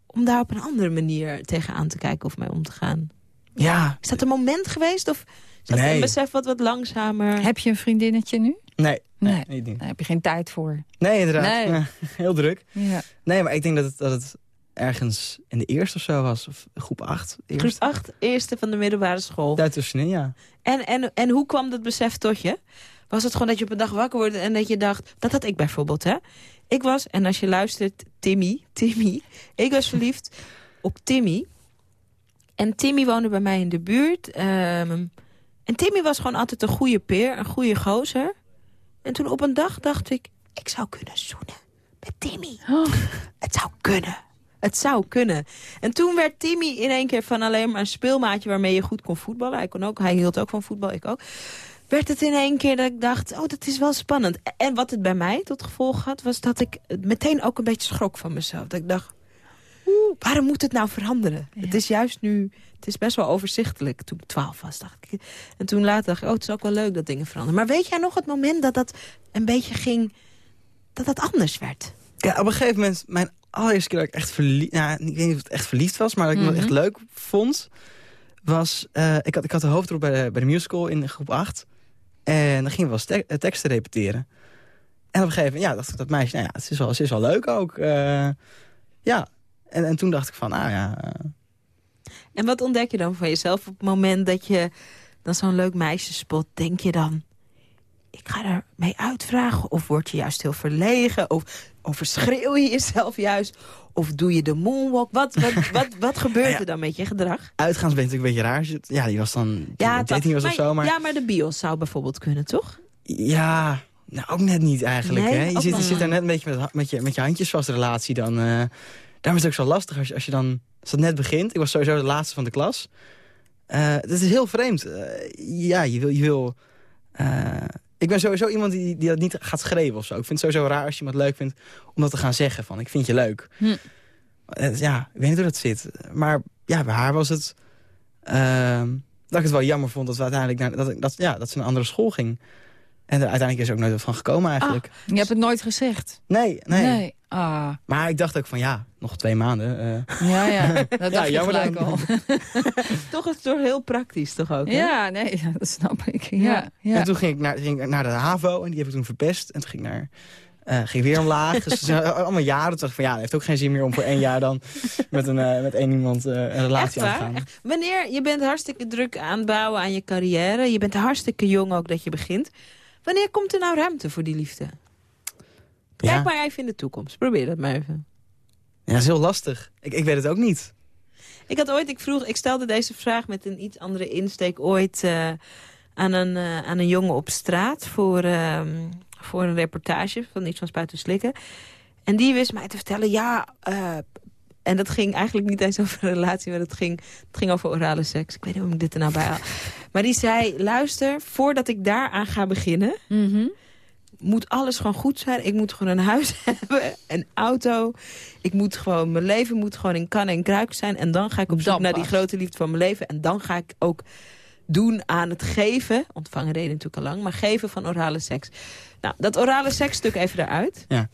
om daar op een andere manier tegenaan te kijken of mee om te gaan. Ja, Is dat een moment geweest of is dat Nee. een besef wat wat langzamer? Heb je een vriendinnetje nu? nee. Nee. niet doen. Daar heb je geen tijd voor. Nee, inderdaad. Nee. Ja, heel druk. Ja. Nee, maar ik denk dat het, dat het ergens in de eerste of zo was. Of groep 8. Groep. 8, eerste van de middelbare school. Daartussenin, ja. En, en, en hoe kwam dat besef tot je? Was het gewoon dat je op een dag wakker wordt en dat je dacht... Dat had ik bijvoorbeeld, hè. Ik was, en als je luistert, Timmy, Timmy. Ik was verliefd op Timmy. En Timmy woonde bij mij in de buurt. ehm, en Timmy was gewoon altijd een goede peer, een goede gozer. En toen op een dag dacht ik... Ik zou kunnen zoenen met Timmy. Het zou kunnen. Het zou kunnen. En toen werd Timmy in één keer van alleen maar een speelmaatje... waarmee je goed kon voetballen. Hij, kon ook, hij hield ook van voetbal, ik ook. Werd het in één keer dat ik dacht, oh, dat is wel spannend. En wat het bij mij tot gevolg had... was dat ik meteen ook een beetje schrok van mezelf. Dat ik dacht, oeh, waarom moet het nou veranderen? Het is juist nu... Het is best wel overzichtelijk. Toen ik twaalf was, dacht ik. En toen later dacht ik, oh, het is ook wel leuk dat dingen veranderen. Maar weet jij nog het moment dat dat een beetje ging... dat dat anders werd? Ja, op een gegeven moment, mijn allereerste keer dat ik echt verliefd... Nou, ik weet niet of het echt verliefd was, maar dat ik Mhm. het echt leuk vond... was, eh, ik, had, ik had de hoofdrol bij de, bij de musical in groep 8. En dan gingen we wel te- eh, teksten repeteren. En op een gegeven moment, ja, dacht ik dat meisje... Nou ja, het is wel, het is wel leuk ook. eh, ja, en, en toen dacht ik van, nou ja... En wat ontdek je dan van jezelf op het moment dat je dan zo'n leuk meisje spot? Denk je dan, ik ga er mee uitvragen? Of word je juist heel verlegen? Of overschreeuw je jezelf juist? Of doe je de moonwalk? Wat, wat, wat, wat gebeurt er dan met je gedrag? uitgaans ben ik natuurlijk een beetje raar. Ja, die was dan Ja, 13 was of zo, maar... ja, maar de bios zou bijvoorbeeld kunnen, toch? Ja, nou ook net niet eigenlijk. Nee, hè? Je zit, je zit daar net een beetje met, met, je, met je handjes vast relatie. Dan, eh daarom is het ook zo lastig als je, als je dan als dat net begint. Ik was sowieso de laatste van de klas. Eh het is heel vreemd. Eh, ja, je wil... Je wil ik ben sowieso iemand die, die dat niet gaat schreeuwen of zo. Ik vind het sowieso raar als je iemand leuk vindt om dat te gaan zeggen. Van, ik vind je leuk. Hm. Eh, ja, ik weet niet hoe dat zit. Maar ja, bij haar was het... ehm, dat ik het wel jammer vond dat, we uiteindelijk naar, dat, dat, ja, dat ze naar een andere school ging. En er uiteindelijk is er ook nooit wat van gekomen eigenlijk. Je hebt het nooit gezegd. Nee, nee. Nee. Ah. Maar ik dacht ook van ja, nog twee maanden. eh. Ja, ja, dat dacht jammer gelijk dan. al. Toch is het toch heel praktisch, toch ook? hè? Ja, nee, ja, dat snap ik. Ja, ja. En toen ging ik, naar, ging ik naar de HAVO en die heb ik toen verpest. En toen ging ik naar... eh, ging weer omlaag. dus het zijn allemaal jaren. Toen van ja, het heeft ook geen zin meer om voor één jaar dan met, een, eh, met één iemand eh, een Echt relatie aan te gaan. Echt. Wanneer je bent hartstikke druk aan het bouwen aan je carrière. Je bent hartstikke jong ook dat je begint. Wanneer komt er nou ruimte voor die liefde? Kijk Ja. maar even in de toekomst. Probeer dat maar even. Ja, dat is heel lastig. Ik, ik weet het ook niet. Ik had ooit, ik vroeg, ik stelde deze vraag met een iets andere insteek ooit eh, aan, een, eh, aan een jongen op straat voor, ehm, voor een reportage van iets van Spuiten Slikken. En die wist mij te vertellen, ja, eh, en dat ging eigenlijk niet eens over een relatie, maar het ging, het ging over orale seks. Ik weet niet hoe ik dit er nou bij haal. Maar die zei, luister, voordat ik daaraan ga beginnen, Mhm. Moet alles gewoon goed zijn. Ik moet gewoon een huis hebben, een auto. Ik moet gewoon, mijn leven moet gewoon in kan en kruik zijn. En dan ga ik op zoek Dan naar die grote liefde van mijn leven. En dan ga ik ook doen aan het geven. Ontvangen reden natuurlijk al lang, maar geven van orale seks. Nou, dat orale seksstuk even eruit. Ja.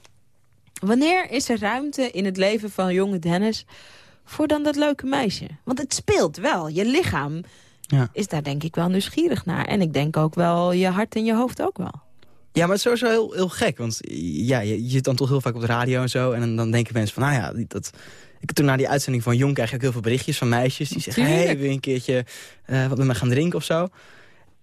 Wanneer is er ruimte in het leven van jonge Dennis voor dan dat leuke meisje? Want het speelt wel. Je lichaam Ja. is daar denk ik wel nieuwsgierig naar. En ik denk ook wel je hart en je hoofd ook wel. Ja, maar het is sowieso heel, heel gek. Want ja, je, je zit dan toch heel vaak op de radio en zo. En dan, dan denken mensen van, nou ja, dat... Ik, toen na die uitzending van Jong krijg je ook heel veel berichtjes van meisjes. Die zeggen, Tuurlijk. hey, wil je een keertje eh, wat met me gaan drinken of zo?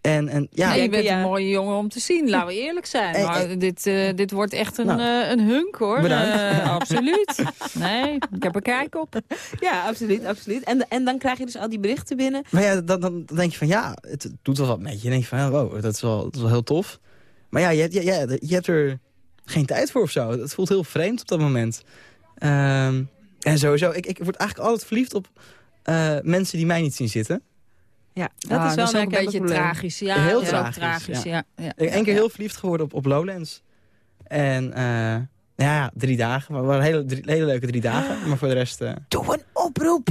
En, en ja, je bent ja. een mooie jongen om te zien, laten we eerlijk zijn. Eh, Maar dit, eh, dit wordt echt een, Nou. eh, een hunk, hoor. Bedankt. Eh, absoluut. Nee, ik heb er kijk op. Ja, absoluut, absoluut. En, en dan krijg je dus al die berichten binnen. Maar ja, dan, dan, denk je van ja, het doet wel wat met je. Je denkt van wow, dat is wel, dat is wel heel tof. Maar ja, je, je, je, je hebt er geen tijd voor of zo. Het voelt heel vreemd op dat moment. Ehm, en sowieso, ik, ik word eigenlijk altijd verliefd op eh, mensen die mij niet zien zitten. Ja, dat Ah, is wel een een beetje probleem. tragisch. Ja, Heel tragisch, tragisch. Ja. Ja, Ik ben één keer heel verliefd geworden op, op Lowlands. En eh, ja, drie dagen. Maar waren hele, drie, hele leuke drie dagen. Maar voor de rest... eh, Doe een oproep.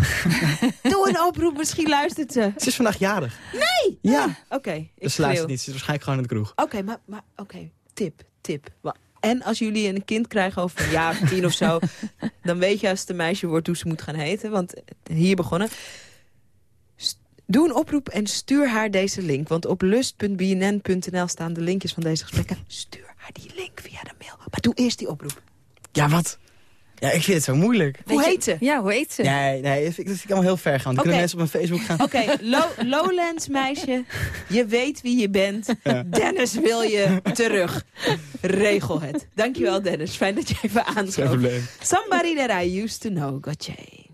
Doe een oproep, misschien luistert ze. ze is vandaag jarig. Nee! Ja, Oké, ik dus luistert niet. Ze is waarschijnlijk gewoon in de kroeg. Oké, maar, maar oké, tip, tip. En als jullie een kind krijgen over een jaar of tien of zo... dan weet je als het een meisje wordt hoe ze moet gaan heten. Want hier begonnen. Doe een oproep en stuur haar deze link. Want op lust.bnn.nl staan de linkjes van deze gesprekken. Stuur die link via de mail. Maar doe eerst die oproep. Ja, wat? Ja, ik vind het zo moeilijk. Hoe heet ze? Ja, hoe heet ze? Nee, nee, dat vind ik, allemaal heel ver gaan. Dan kunnen mensen op mijn Facebook gaan. Oké, Lo- Lowlands meisje. Je weet wie je bent. Dennis wil je terug. Regel het. Dankjewel Dennis. Fijn dat je even Geen aanschoot. probleem. Somebody that I used to know. Gotcha. Now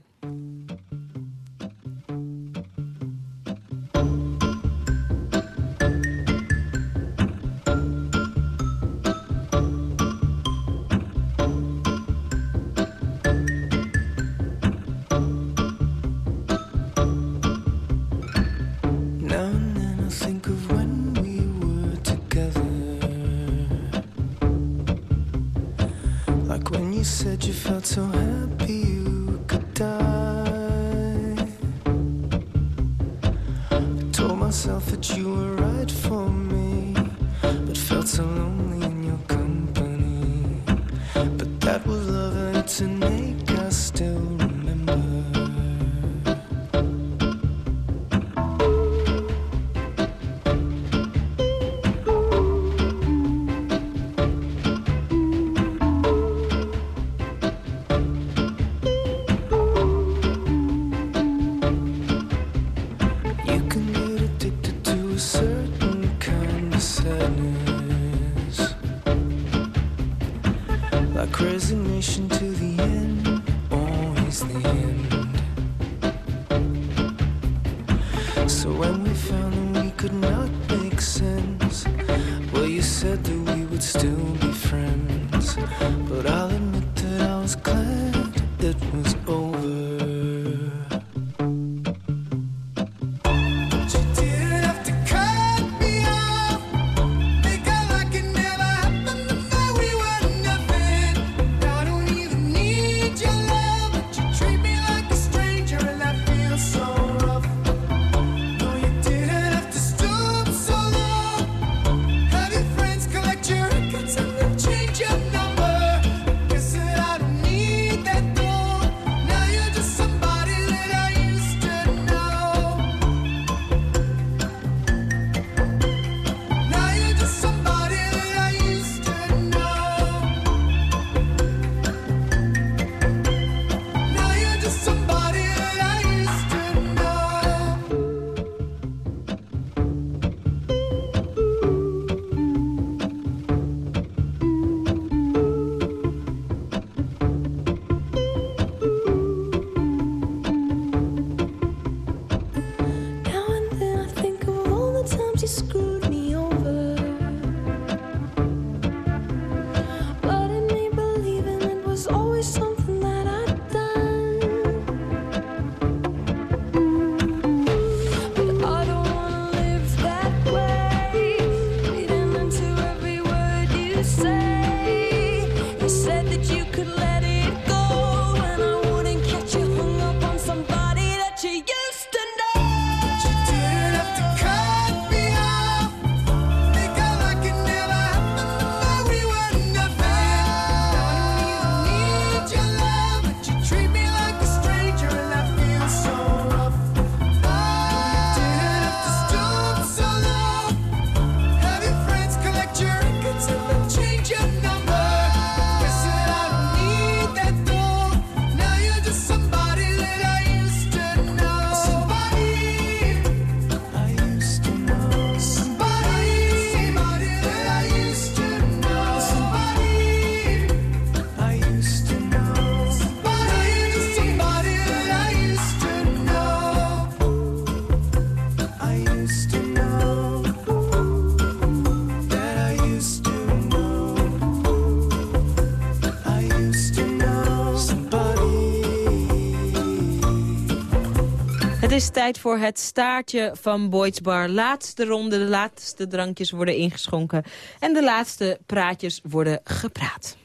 tijd voor het staartje van Boyd's Bar. Laatste ronde, de laatste drankjes worden ingeschonken. En de laatste praatjes worden gepraat.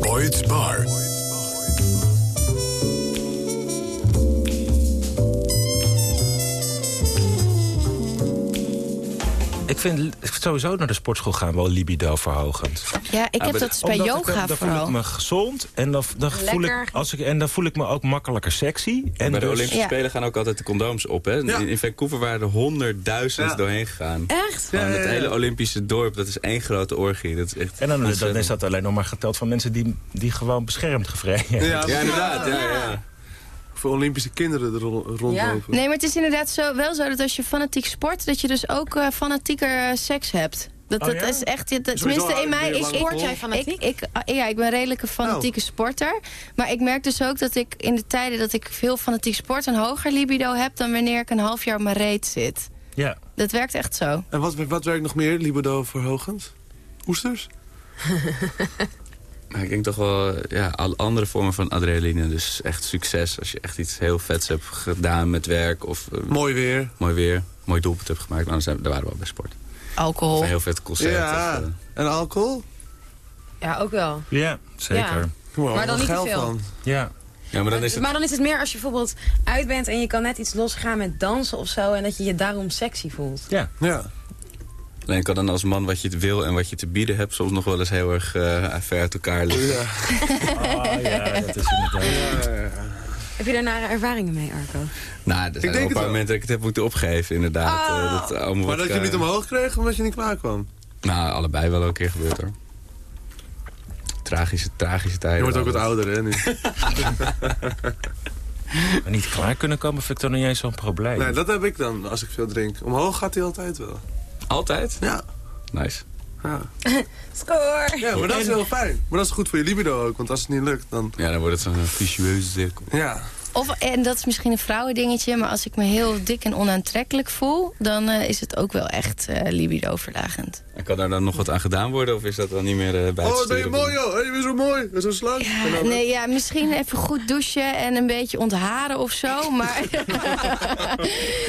Boyd's Bar. Ik vind sowieso naar de sportschool gaan wel libido verhogend. Ja, ik heb dat dus bij Omdat ik yoga dan, dan voel ik me gezond en dan, dan voel ik, als ik, en dan voel ik me ook makkelijker sexy. En bij de dus- Olympische Ja. Spelen gaan ook altijd de condooms op. Hè? Ja. In, in Vancouver waren er honderdduizend Ja. doorheen gegaan. Echt? Ja, het ja. hele Olympische dorp, dat is één grote orgie. Dat is echt En dan, dan is dat alleen nog maar geteld van mensen die, die gewoon beschermd gevreden hebben. Ja, Ja, inderdaad. Ja, ja. Voor Olympische kinderen er ro- rondlopen. Nee, maar het is inderdaad zo, wel zo dat als je fanatiek sport... dat je dus ook eh, fanatieker eh, seks hebt. Dat, Oh, dat ja? is echt, dat, tenminste in mij... meer Ik, Sport jij fanatiek? ik, ik, ah, ja, ik ben een redelijke fanatieke sporter. Maar ik merk dus ook dat ik in de tijden dat ik veel fanatiek sport... een hoger libido heb dan wanneer ik een half jaar op mijn reet zit. Ja. Dat werkt echt zo. En wat, wat werkt nog meer, libido verhogend? Oesters? Nou, ik denk toch wel ja, al andere vormen van adrenaline. Dus echt succes. Als je echt iets heel vets hebt gedaan met werk. Of eh, Mooi weer. mooi weer, mooi doelpunt hebt gemaakt. Nou, dan zijn, daar waren we wel bij sport. Alcohol. Of een heel vet concert. Ja. Of, eh, En alcohol? Ja, ook wel. Ja, zeker. Ja. Wow, Maar dan niet te veel. van. Ja. ja, maar dan is het... Maar dan is het meer als je bijvoorbeeld uit bent en je kan net iets losgaan met dansen of zo. En dat je je daarom sexy voelt. Ja. Ja. Alleen kan dan als man wat je het wil en wat je te bieden hebt... soms nog wel eens heel erg eh, ver uit elkaar liggen. ja. Oh, ja, dat is inderdaad. Heb je daar nare ervaringen mee, Arco? Nou, er zijn een het paar momenten dat ik het heb moeten opgeven, inderdaad. Oh. Eh, dat, allemaal Maar wat, dat je eh, niet omhoog kreeg omdat je niet klaar kwam. Nou, allebei wel een keer gebeurd hoor. Tragische, tragische tijden. Je wordt ook wat ouder, hè? Nu. Maar niet klaar kunnen komen vind ik dan niet eens zo'n probleem. Nee, dat heb ik dan als ik veel drink. Omhoog gaat hij altijd wel. Altijd? Ja. Nice. Ja. Score! ja, maar dat is heel fijn. Maar dat is goed voor je libido ook, want als het niet lukt, dan... Ja, dan wordt het zo'n vicieuze cirkel. Ja. Of, en dat is misschien een vrouwendingetje, maar als ik me heel dik en onaantrekkelijk voel... dan eh, is het ook wel echt eh libido-verlagend. En kan daar dan nog wat aan gedaan worden of is dat dan niet meer eh bij Oh, wat ben je mooi, joh. Hey, je bent zo mooi. Je bent zo slank. En Ja, dan- nee, ja, misschien even goed douchen en een beetje ontharen of zo, maar...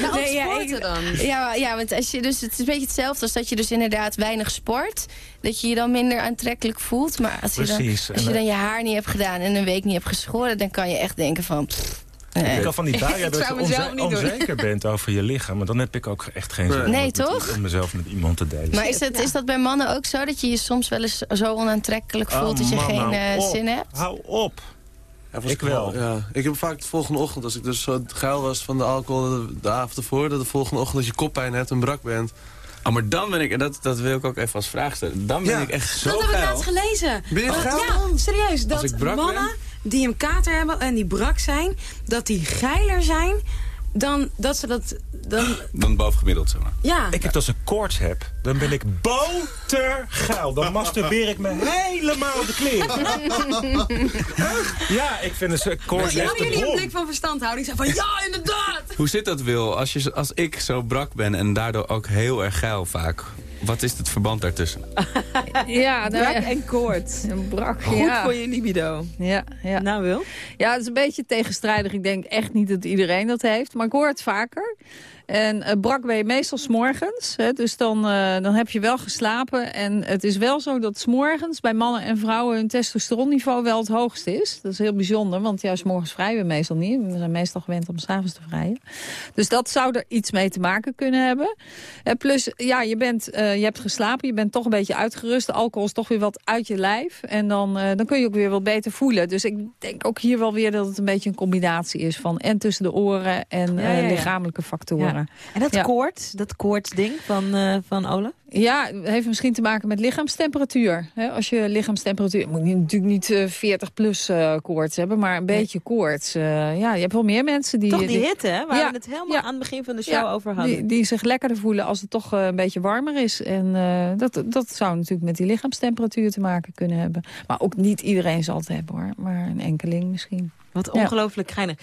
Nou, Nee, ja, sporten ik- dan. Ja, ja, want als je dus, het is een beetje hetzelfde als dat je dus inderdaad weinig sport. Dat je je dan minder aantrekkelijk voelt. Maar als, je dan, Precies. als je dan je haar niet hebt gedaan en een week niet hebt geschoren... dan kan je echt denken van... pff, nee. Ik kan van die buien dat je onze- doen. onzeker bent over je lichaam. Maar dan heb ik ook echt geen zin om Nee, met- toch? om mezelf met iemand te delen. Maar is dat, is dat bij mannen ook zo? Dat je je soms wel eens zo onaantrekkelijk voelt Oh, dat je man, geen eh, op. zin hebt? Hou op. Ja, Ik wel. Ja. Ik heb vaak de volgende ochtend, als ik dus zo geil was van de alcohol de, de avond ervoor... dat de volgende ochtend dat je koppijn hebt en brak bent. Oh, maar dan ben ik, en dat, dat wil ik ook even als vraag stellen. Dan ben Ja. ik echt zo Dat heb ik laatst gelezen. Ben je Ja, serieus. Dat ik brak mannen ben? Die een kater hebben en die brak zijn... dat die geiler zijn dan dat ze dat... Dan, Dan bovengemiddeld, zeg maar. ja. Ik heb als ik koorts heb, dan ben ik botergeil. Dan masturbeer ik me helemaal op de kleren. ja, ik vind het koorts Ja, echt jullie een blik van verstand houden. Ik zei van, ja, inderdaad. Hoe zit dat, Wil? Als, je, als ik zo brak ben en daardoor ook heel erg geil vaak... wat is het verband daartussen? Ja, nou, Brak ja. en koorts. Een brak, Goed ja. voor je libido. Ja, ja. Nou, Wil? ja, het is een beetje tegenstrijdig. Ik denk echt niet dat iedereen dat heeft. Maar ik hoor het vaker. En eh, brak ben je meestal s'morgens. hè, Dus dan, eh, dan heb je wel geslapen. En het is wel zo dat s'morgens bij mannen en vrouwen... hun testosteronniveau wel het hoogst is. Dat is heel bijzonder, want juist morgens vrijen we meestal niet. We zijn meestal gewend om s'avonds te vrijen. Dus dat zou er iets mee te maken kunnen hebben. Eh, plus, ja, je, bent, je hebt geslapen, je bent toch een beetje uitgerust. De alcohol is toch weer wat uit je lijf. En dan, dan kun je ook weer wat beter voelen. Dus ik denk ook hier wel weer dat het een beetje een combinatie is... van en tussen de oren en Ja, ja, ja. lichamelijke factoren. En dat Ja. koorts, dat koortsding van, eh van Ole? Ja, heeft misschien te maken met lichaamstemperatuur. Hè, als je lichaamstemperatuur... moet je natuurlijk niet eh, 40 plus eh, koorts hebben, maar een beetje koorts. eh, ja, je hebt wel meer mensen die... Toch die hitte, hè? Waar Ja, we het helemaal ja. aan het begin van de show Ja, over hadden. Die, die zich lekkerder voelen als het toch een beetje warmer is. En eh, dat, dat zou natuurlijk met die lichaamstemperatuur te maken kunnen hebben. Maar ook niet iedereen zal het hebben hoor. Maar een enkeling misschien. Wat Ja. ongelooflijk geinig.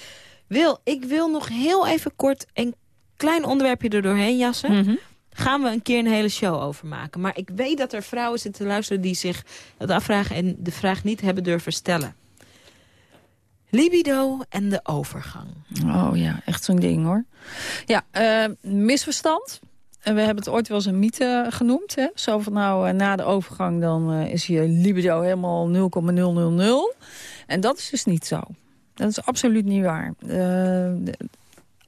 Wil, ik wil nog heel even kort een klein onderwerpje er doorheen jassen. Mhm. Gaan we een keer een hele show over maken. Maar ik weet dat er vrouwen zitten te luisteren die zich dat afvragen... en de vraag niet hebben durven stellen. Libido en de overgang. Oh ja, echt zo'n ding hoor. Ja, eh, misverstand. En we hebben het ooit wel eens een mythe genoemd. Hè? Zo van nou, eh, na de overgang dan eh, is je libido helemaal 0,000. En dat is dus niet zo. Dat is absoluut niet waar.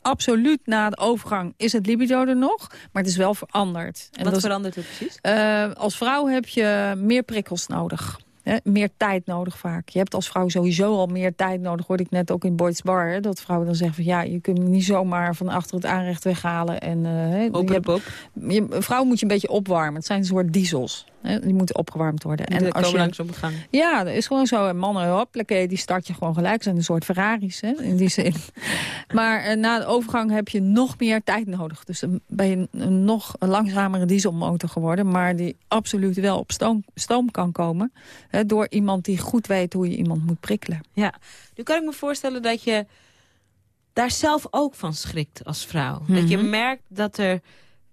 Absoluut na de overgang is het libido er nog, maar het is wel veranderd. En Wat dat verandert het precies? eh, als vrouw heb je meer prikkels nodig. Hè, meer tijd nodig vaak. Je hebt als vrouw sowieso al meer tijd nodig. Hoorde ik net ook in Boyd's Bar. Hè, dat vrouwen dan zeggen van ja, je kunt me niet zomaar van achter het aanrecht weghalen. En, eh, hè, Op je hebt- je, een vrouw moet je een beetje opwarmen. Het zijn een soort diesels. Die moeten opgewarmd worden. En als je, langs op gang. ja, dat is gewoon zo. En mannen, hoppakee, die start je gewoon gelijk. Ze zijn een soort Ferraris, hè, in die zin. maar eh, na de overgang heb je nog meer tijd nodig. Dus dan ben je een, een nog langzamere dieselmotor geworden... maar die absoluut wel op stoom, stoom kan komen... Hè, door iemand die goed weet hoe je iemand moet prikkelen. Ja, nu kan ik me voorstellen dat je daar zelf ook van schrikt als vrouw. Dat je Mhm. merkt dat er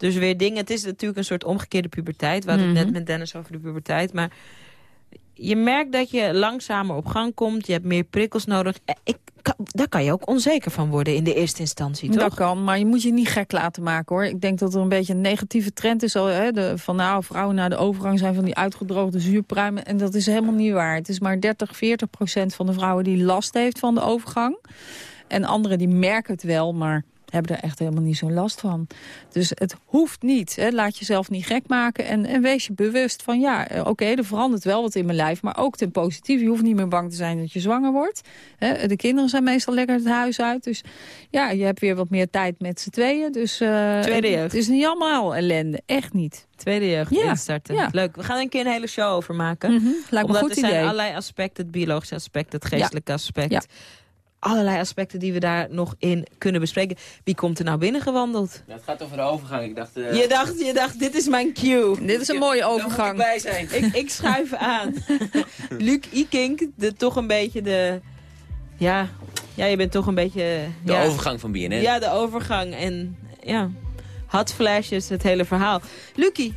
dus weer dingen... Het is natuurlijk een soort omgekeerde puberteit. We hadden het Mhm. net met Dennis over de puberteit. Maar je merkt dat je langzamer op gang komt. Je hebt meer prikkels nodig. Eh, Ik, daar kan je ook onzeker van worden in de eerste instantie, toch? Dat kan, maar je moet je niet gek laten maken hoor. Ik denk dat er een beetje een negatieve trend is. Al, hè, de, van nou, vrouwen na de overgang zijn van die uitgedroogde zuurpruimen. En dat is helemaal niet waar. Het is maar 30, 40 procent van de vrouwen die last heeft van de overgang. En anderen die merken het wel, maar hebben er echt helemaal niet zo'n last van. Dus het hoeft niet. Hè. Laat jezelf niet gek maken. En, en wees je bewust van, ja, eh, oké, er verandert wel wat in mijn lijf. Maar ook ten positieve. Je hoeft niet meer bang te zijn dat je zwanger wordt. Hè. De kinderen zijn meestal lekker het huis uit. Dus ja, je hebt weer wat meer tijd met z'n tweeën. Dus eh, Tweede het- jeugd. Het is niet allemaal ellende. Echt niet. Tweede jeugd Ja, instarten. ja. Leuk. We gaan er een keer een hele show over maken. Mhm, lijkt me Omdat goed er zijn allerlei aspecten. Het biologische aspect, het geestelijke aspect. Allerlei aspecten die we daar nog in kunnen bespreken. Wie komt er nou binnengewandeld? het gaat over de overgang. Ik dacht... eh, Je dacht, je dacht, dit is mijn cue. Dit is een mooie Daar moet overgang. ik bij zijn. Ik, ik schuif aan. Luc Ikink, de, toch een beetje de... Ja, ja, je bent toch een beetje... De ja, overgang van BNN. Ja, de overgang. En ja, hot flashes, het hele verhaal. Lucie,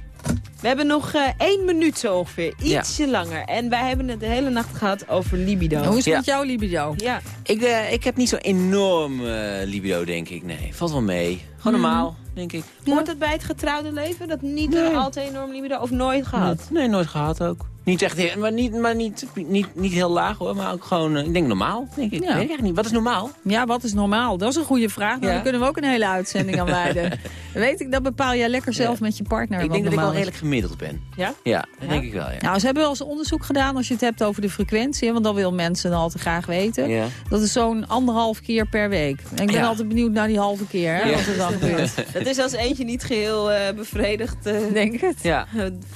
we hebben nog eh, één minuut zo ongeveer. Ietsje langer. En wij hebben het de hele nacht gehad over libido. Hoe is het Ja. met jouw libido? Ja, Ik, eh, ik heb niet zo'n enorm eh, libido, denk ik. Nee, valt wel mee. Gewoon normaal, denk ik. hoort het bij het getrouwde leven? Dat niet Nee. altijd enorm libido? Of nooit gehad? Nee, nooit gehad ook. Niet echt, heel- maar, niet, maar niet, niet, niet heel laag hoor, maar ook gewoon, eh, ik denk normaal, denk ik. Ja. Weet ik echt niet. Wat is normaal? Ja, wat is normaal? Dat is een goede vraag. Nou, Ja. Daar kunnen we ook een hele uitzending aan wijden. Weet ik, dat bepaal jij lekker zelf met je partner. ik denk dat ik wel is. redelijk gemiddeld ben. Ja? Ja, dat denk ik wel, ja. Nou, ze hebben wel eens onderzoek gedaan als je het hebt over de frequentie. Want dat wil mensen dan altijd graag weten. Ja. Dat is zo'n anderhalf keer per week. En ik ben Ja. altijd benieuwd naar die halve keer. Hè, Ja. Wat er dan gebeurt. Dat is als eentje niet geheel eh, bevredigd eh, Denk het. Ja.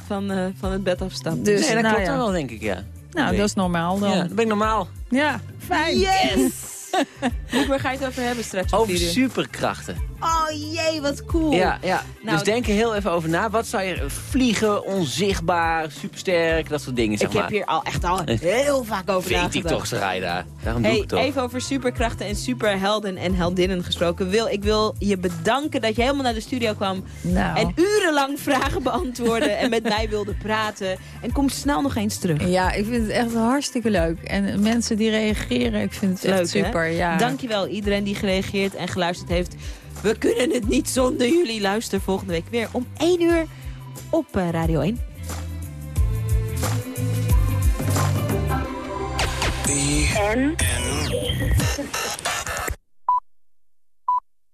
van, eh, van het bed afstapt. Dus, nee, dat nou klopt ja. dan wel, denk ik, ja. Nou, dat is normaal dan. Ja, Ja, dan ben ik normaal. fijn. Yes! Luc, waar ga je het over hebben straks? Over superkrachten. Oh jee, wat cool. Ja, ja. Nou, dus denk er heel even over na. Wat zou je vliegen, onzichtbaar, supersterk, dat soort dingen, zeg Ik maar. heb hier al echt al heel vaak over Weet ik nagedacht. toch, Sarayda. Daarom doe ik Hey, het toch. even over superkrachten en superhelden en heldinnen gesproken. Wil, ik wil je bedanken dat je helemaal naar de studio kwam. Nou. En urenlang vragen beantwoordde en met mij wilde praten. En kom snel nog eens terug. Ja, ik vind het echt hartstikke leuk. En mensen die reageren, ik vind het Leuk, echt hè? Ja. Dankjewel iedereen die gereageerd en geluisterd heeft. We kunnen het niet zonder jullie. Luister volgende week weer om 1 uur op eh, Radio 1. BNN.